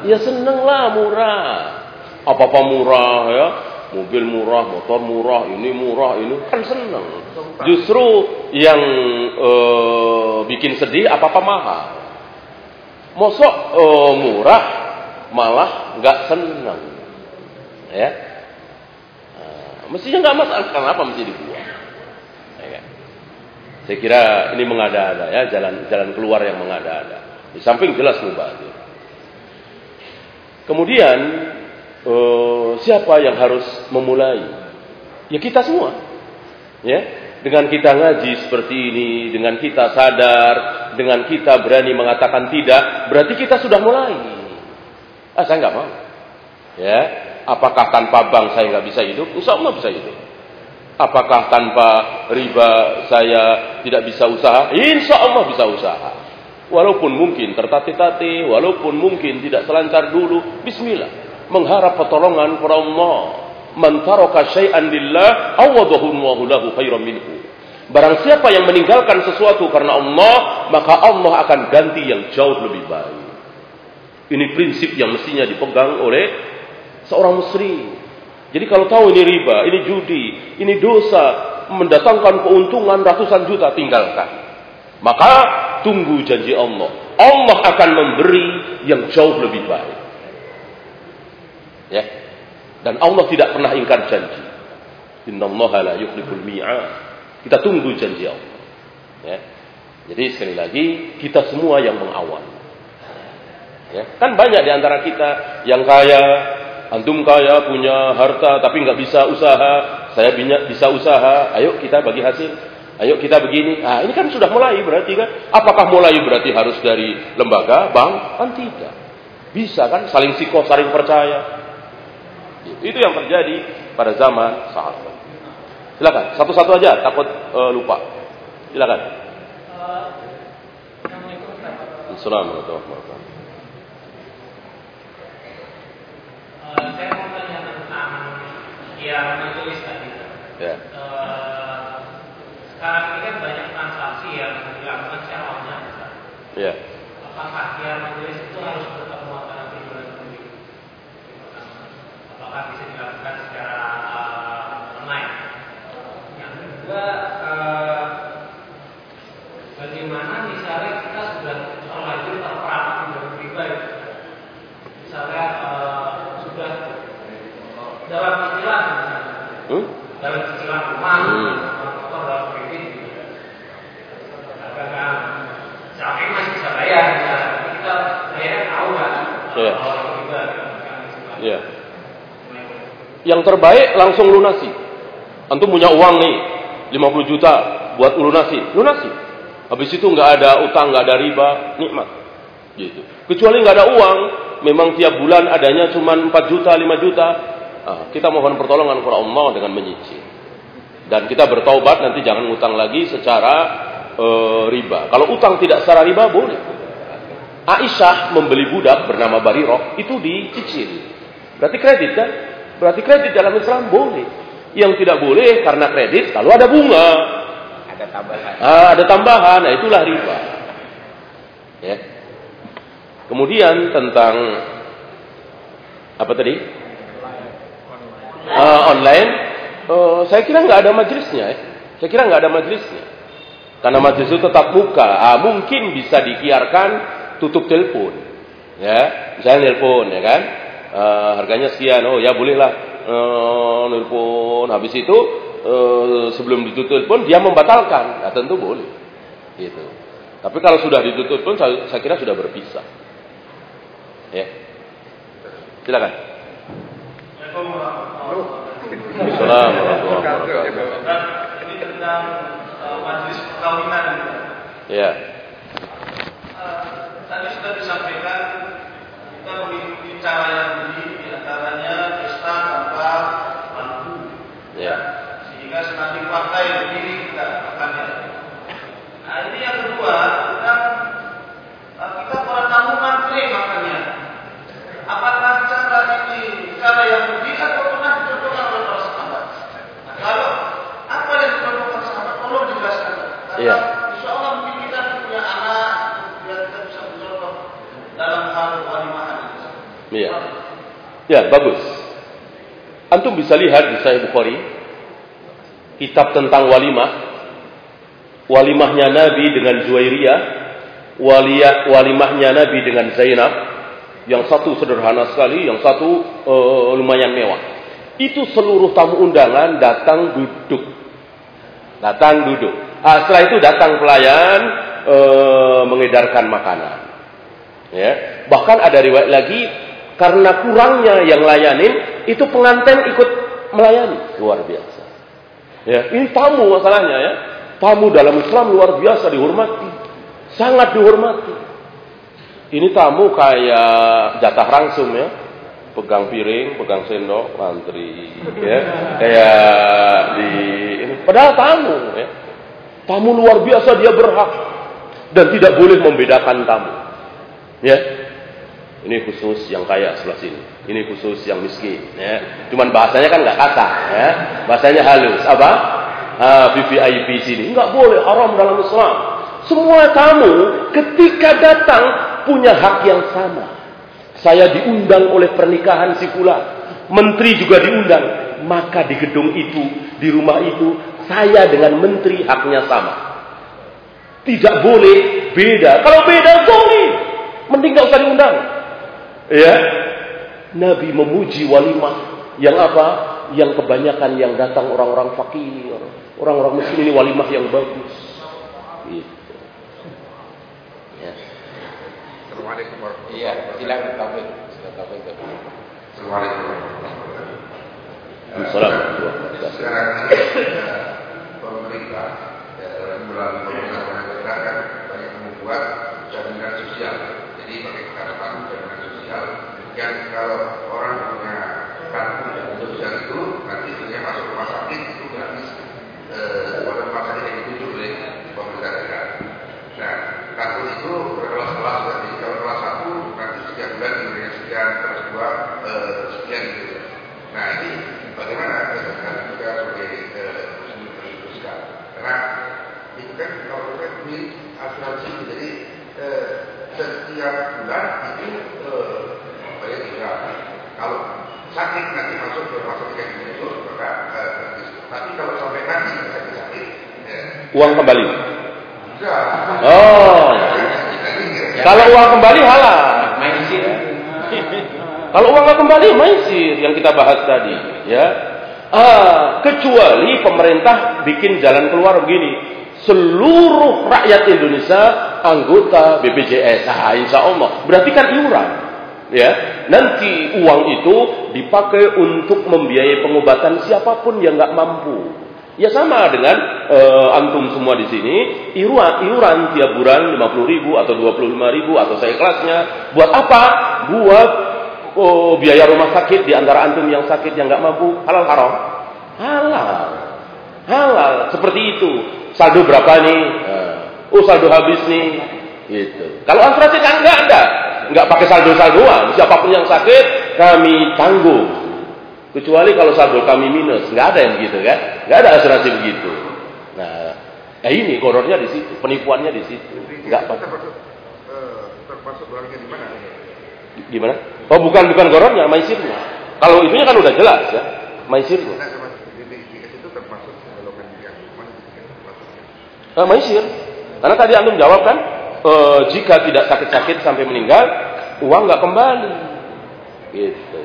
Ya senang lah murah. Apa-apa murah ya. Mobil murah, motor murah, ini murah, ini kan senang. Justru yang uh, bikin sedih apa-apa mahal. Mosok uh, murah malah nggak senang. Ya. Mestinya nggak masalah kenapa mesti dibuang. Ya kan? Saya kira ini mengada-ada ya, jalan jalan keluar yang mengada-ada. Di samping jelas mubazir. Kemudian uh, siapa yang harus memulai? Ya kita semua. Ya, dengan kita ngaji seperti ini, dengan kita sadar, dengan kita berani mengatakan tidak, berarti kita sudah mulai. Ah, saya nggak mau. Ya, apakah tanpa bank saya nggak bisa hidup? Insya Allah bisa hidup. Apakah tanpa riba saya tidak bisa usaha? Insya Allah bisa usaha. Walaupun mungkin tertatih-tatih, walaupun mungkin tidak selancar dulu, bismillah. Mengharap pertolongan kepada Allah. Man taraka syai'an lillah, awadahu Allahu lahu khairan minhu. Barang siapa yang meninggalkan sesuatu karena Allah, maka Allah akan ganti yang jauh lebih baik. Ini prinsip yang mestinya dipegang oleh seorang muslim. Jadi kalau tahu ini riba, ini judi, ini dosa, mendatangkan keuntungan ratusan juta, tinggalkan. Maka tunggu janji Allah. Allah akan memberi yang jauh lebih baik. Ya. Dan Allah tidak pernah ingkar janji. Inna Allah la yukhliful. Kita tunggu janji Allah. Ya. Jadi sekali lagi kita semua yang mengawal. Ya. Kan banyak di antara kita yang kaya, antum kaya punya harta tapi nggak bisa usaha. saya bisa usaha, ayo kita bagi hasil. Ayo kita begini. Nah, ini kan sudah mulai berarti kan. Apakah mulai berarti harus dari lembaga, bank? Kan tidak. Bisa kan saling siko, saling percaya. Itu yang terjadi pada zaman sahabat. Silakan, satu-satu aja, takut uh, lupa. Silakan. Assalamualaikum warahmatullahi wabarakatuh. saya mau tanya tentang yang menulis tadi. Ya. Uh, sekarang ini kan banyak transaksi yang dilakukan secara online. Ya. Apakah yang menulis itu harus bertemu antara pribadi dan publik? Apakah bisa dilakukan secara uh, online? Yang kedua, uh, bagaimana misalnya kita sudah terlanjur terperangkap di pribadi? Misalnya uh, sudah dalam cicilan, Hmm? dalam cicilan rumah, Hmm. motor dalam kredit, gitu. Kadang-kadang saking masih bisa bayar, misalnya. Tapi kita bayar tahu cicilan. Ya. Yang terbaik langsung lunasi. Antum punya uang nih 50 juta buat lunasi, lunasi. Habis itu nggak ada utang, nggak ada riba, nikmat. Gitu. Kecuali nggak ada uang, memang tiap bulan adanya cuma 4 juta, 5 juta. Ah, kita mohon pertolongan kepada Allah dengan menyicil. Dan kita bertaubat nanti jangan utang lagi secara eh, riba. Kalau utang tidak secara riba boleh. Aisyah membeli budak bernama Bariroh itu dicicil. Berarti kredit kan? Berarti kredit dalam Islam boleh. Yang tidak boleh karena kredit kalau ada bunga. Ada tambahan. Ah, ada tambahan, nah itulah riba. Ya. Kemudian tentang apa tadi? Ah, online, Eh, saya kira nggak ada majelisnya. Ya. Saya kira nggak ada majelisnya. Karena majelis itu tetap muka. Ah, mungkin bisa dikiarkan tutup telepon. Ya, misalnya telepon ya kan. Ah, harganya sekian. Oh ya bolehlah eh, telepon. Habis itu eh, sebelum ditutup telepon dia membatalkan. Nah, tentu boleh. Gitu. Tapi kalau sudah ditutup pun saya, saya kira sudah berpisah. Ya. Silakan. Assalamualaikum warahmatullahi wabarakatuh. Ini tentang uh, majelis perkawinan. Ya. Uh, tadi sudah disampaikan kita mengikuti cara yang beli di antaranya pesta tanpa lampu. Ya. Sehingga semakin partai berdiri kita makannya. Nah ini yang kedua kita uh, kita para tamu mantri makannya. Apakah cara ini cara yang berbeda atau pernah dicontohkan oleh para sahabat? Nah, kalau apa yang dicontohkan sahabat, tolong dijelaskan. Karena Iya. insya Allah mungkin kita punya anak, biar kita bisa mencontoh dalam hal walimahan itu. Iya. Ya, bagus. Antum bisa lihat di Sahih Bukhari kitab tentang walimah. Walimahnya Nabi dengan Juwairiyah, walia, walimahnya Nabi dengan Zainab. Yang satu sederhana sekali, yang satu eh, lumayan mewah. Itu seluruh tamu undangan datang duduk. Datang duduk. Ah, setelah itu datang pelayan eh, mengedarkan makanan. Ya. Bahkan ada riwayat lagi karena kurangnya yang layanin itu pengantin ikut melayani luar biasa. Ya, ini tamu masalahnya ya. Tamu dalam Islam luar biasa dihormati. Sangat dihormati. Ini tamu kayak jatah rangsum ya. Pegang piring, pegang sendok, ngantri ya. Kayak di ini padahal tamu ya. Tamu luar biasa dia berhak dan tidak boleh membedakan tamu. Ya. Ini khusus yang kaya sebelah sini. Ini khusus yang miskin. Ya. Cuman bahasanya kan nggak kasar. Ya. Bahasanya halus. Apa? Ah, VVIP sini. Nggak boleh haram dalam Islam. Semua tamu ketika datang punya hak yang sama. Saya diundang oleh pernikahan si pula. Menteri juga diundang. Maka di gedung itu, di rumah itu, saya dengan menteri haknya sama. Tidak boleh beda. Kalau beda, boleh. Mending nggak usah diundang. Ya, Nabi memuji walimah yang apa? Yang kebanyakan yang datang orang-orang fakir, orang-orang miskin ini walimah yang bagus. Gitu. Ya. Assalamualaikum warahmatullahi wabarakatuh. Iya, silakan Taufik. Silakan Taufik. Assalamualaikum warahmatullahi wabarakatuh. Assalamualaikum Sekarang ini pemerintah ya, dalam melalui pemerintah pemerintah kan banyak membuat jaminan sosial. Jadi pakai kata Yang kalau orang punya kartu jaminan sosial itu nanti dia masuk rumah sakit itu gratis eh, pada rumah sakit yang ditunjuk oleh pemerintah daerah. Nah, kartu itu berkelas-kelas jadi kalau kelas satu nanti setiap bulan diberikan sekian, terus dua eh, sekian gitu. Nah ini bagaimana kan juga sebagai muslim teruskan karena itu kan kalau kita beli asuransi jadi eh, setiap bulan itu eh, bayar iuran. Kalau sakit nanti masuk ke rumah sakit yang diusul maka eh, gratis. Tapi kalau sampai nanti sakit sakit eh, Uang kembali. Oh. Kalau uang kembali halal. Kalau uang nggak kembali, maisir yang kita bahas tadi, ya. Ah, kecuali pemerintah bikin jalan keluar begini. Seluruh rakyat Indonesia anggota BPJS. Ah, insya Allah. Berarti kan iuran. Ya, nanti uang itu dipakai untuk membiayai pengobatan siapa pun yang nggak mampu. Ya sama dengan eh, antum semua di sini, iuran, iuran tiap bulan 50 ribu atau 25 ribu atau saya kelasnya. Buat apa? Buat oh, biaya rumah sakit di antara antum yang sakit yang nggak mampu. Halal haram? Halal. Halal. Seperti itu. Saldo berapa nih? Oh saldo habis nih. Gitu. Kalau asuransi kan nggak ada. Nggak pakai saldo saldoan siapa pun yang sakit kami tanggung kecuali kalau saldo kami minus nggak ada yang begitu kan nggak ada asuransi begitu nah eh ini gorornya di situ penipuannya di situ nggak apa termasuk eh, termasuk orangnya di mana? Gimana? Oh bukan bukan gorornya, maisirnya. Kalau itunya kan udah jelas ya, maisirnya. Nah, itu. Nah, maisir. Karena tadi antum jawab kan, eh, jika tidak sakit-sakit sampai meninggal, uang nggak kembali. Gitu.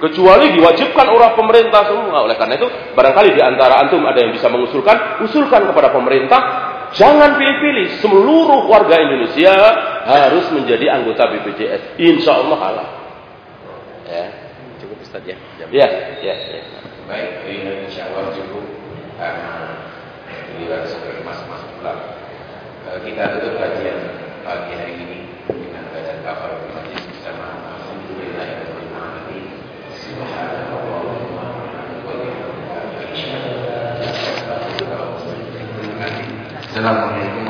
Kecuali diwajibkan oleh pemerintah semua. Oleh karena itu, barangkali di antara antum ada yang bisa mengusulkan, usulkan kepada pemerintah, jangan pilih-pilih. Seluruh warga Indonesia harus menjadi anggota BPJS. Insya Allah halal. Ya. Cukup Ustaz ya. Jam. Ya, ya, ya. Baik, ini insya Allah cukup karena beliau sampai masuk-masuk pulang. Eh, Kita tutup kajian pagi hari ini dengan bacaan kafar Assalamualaikum.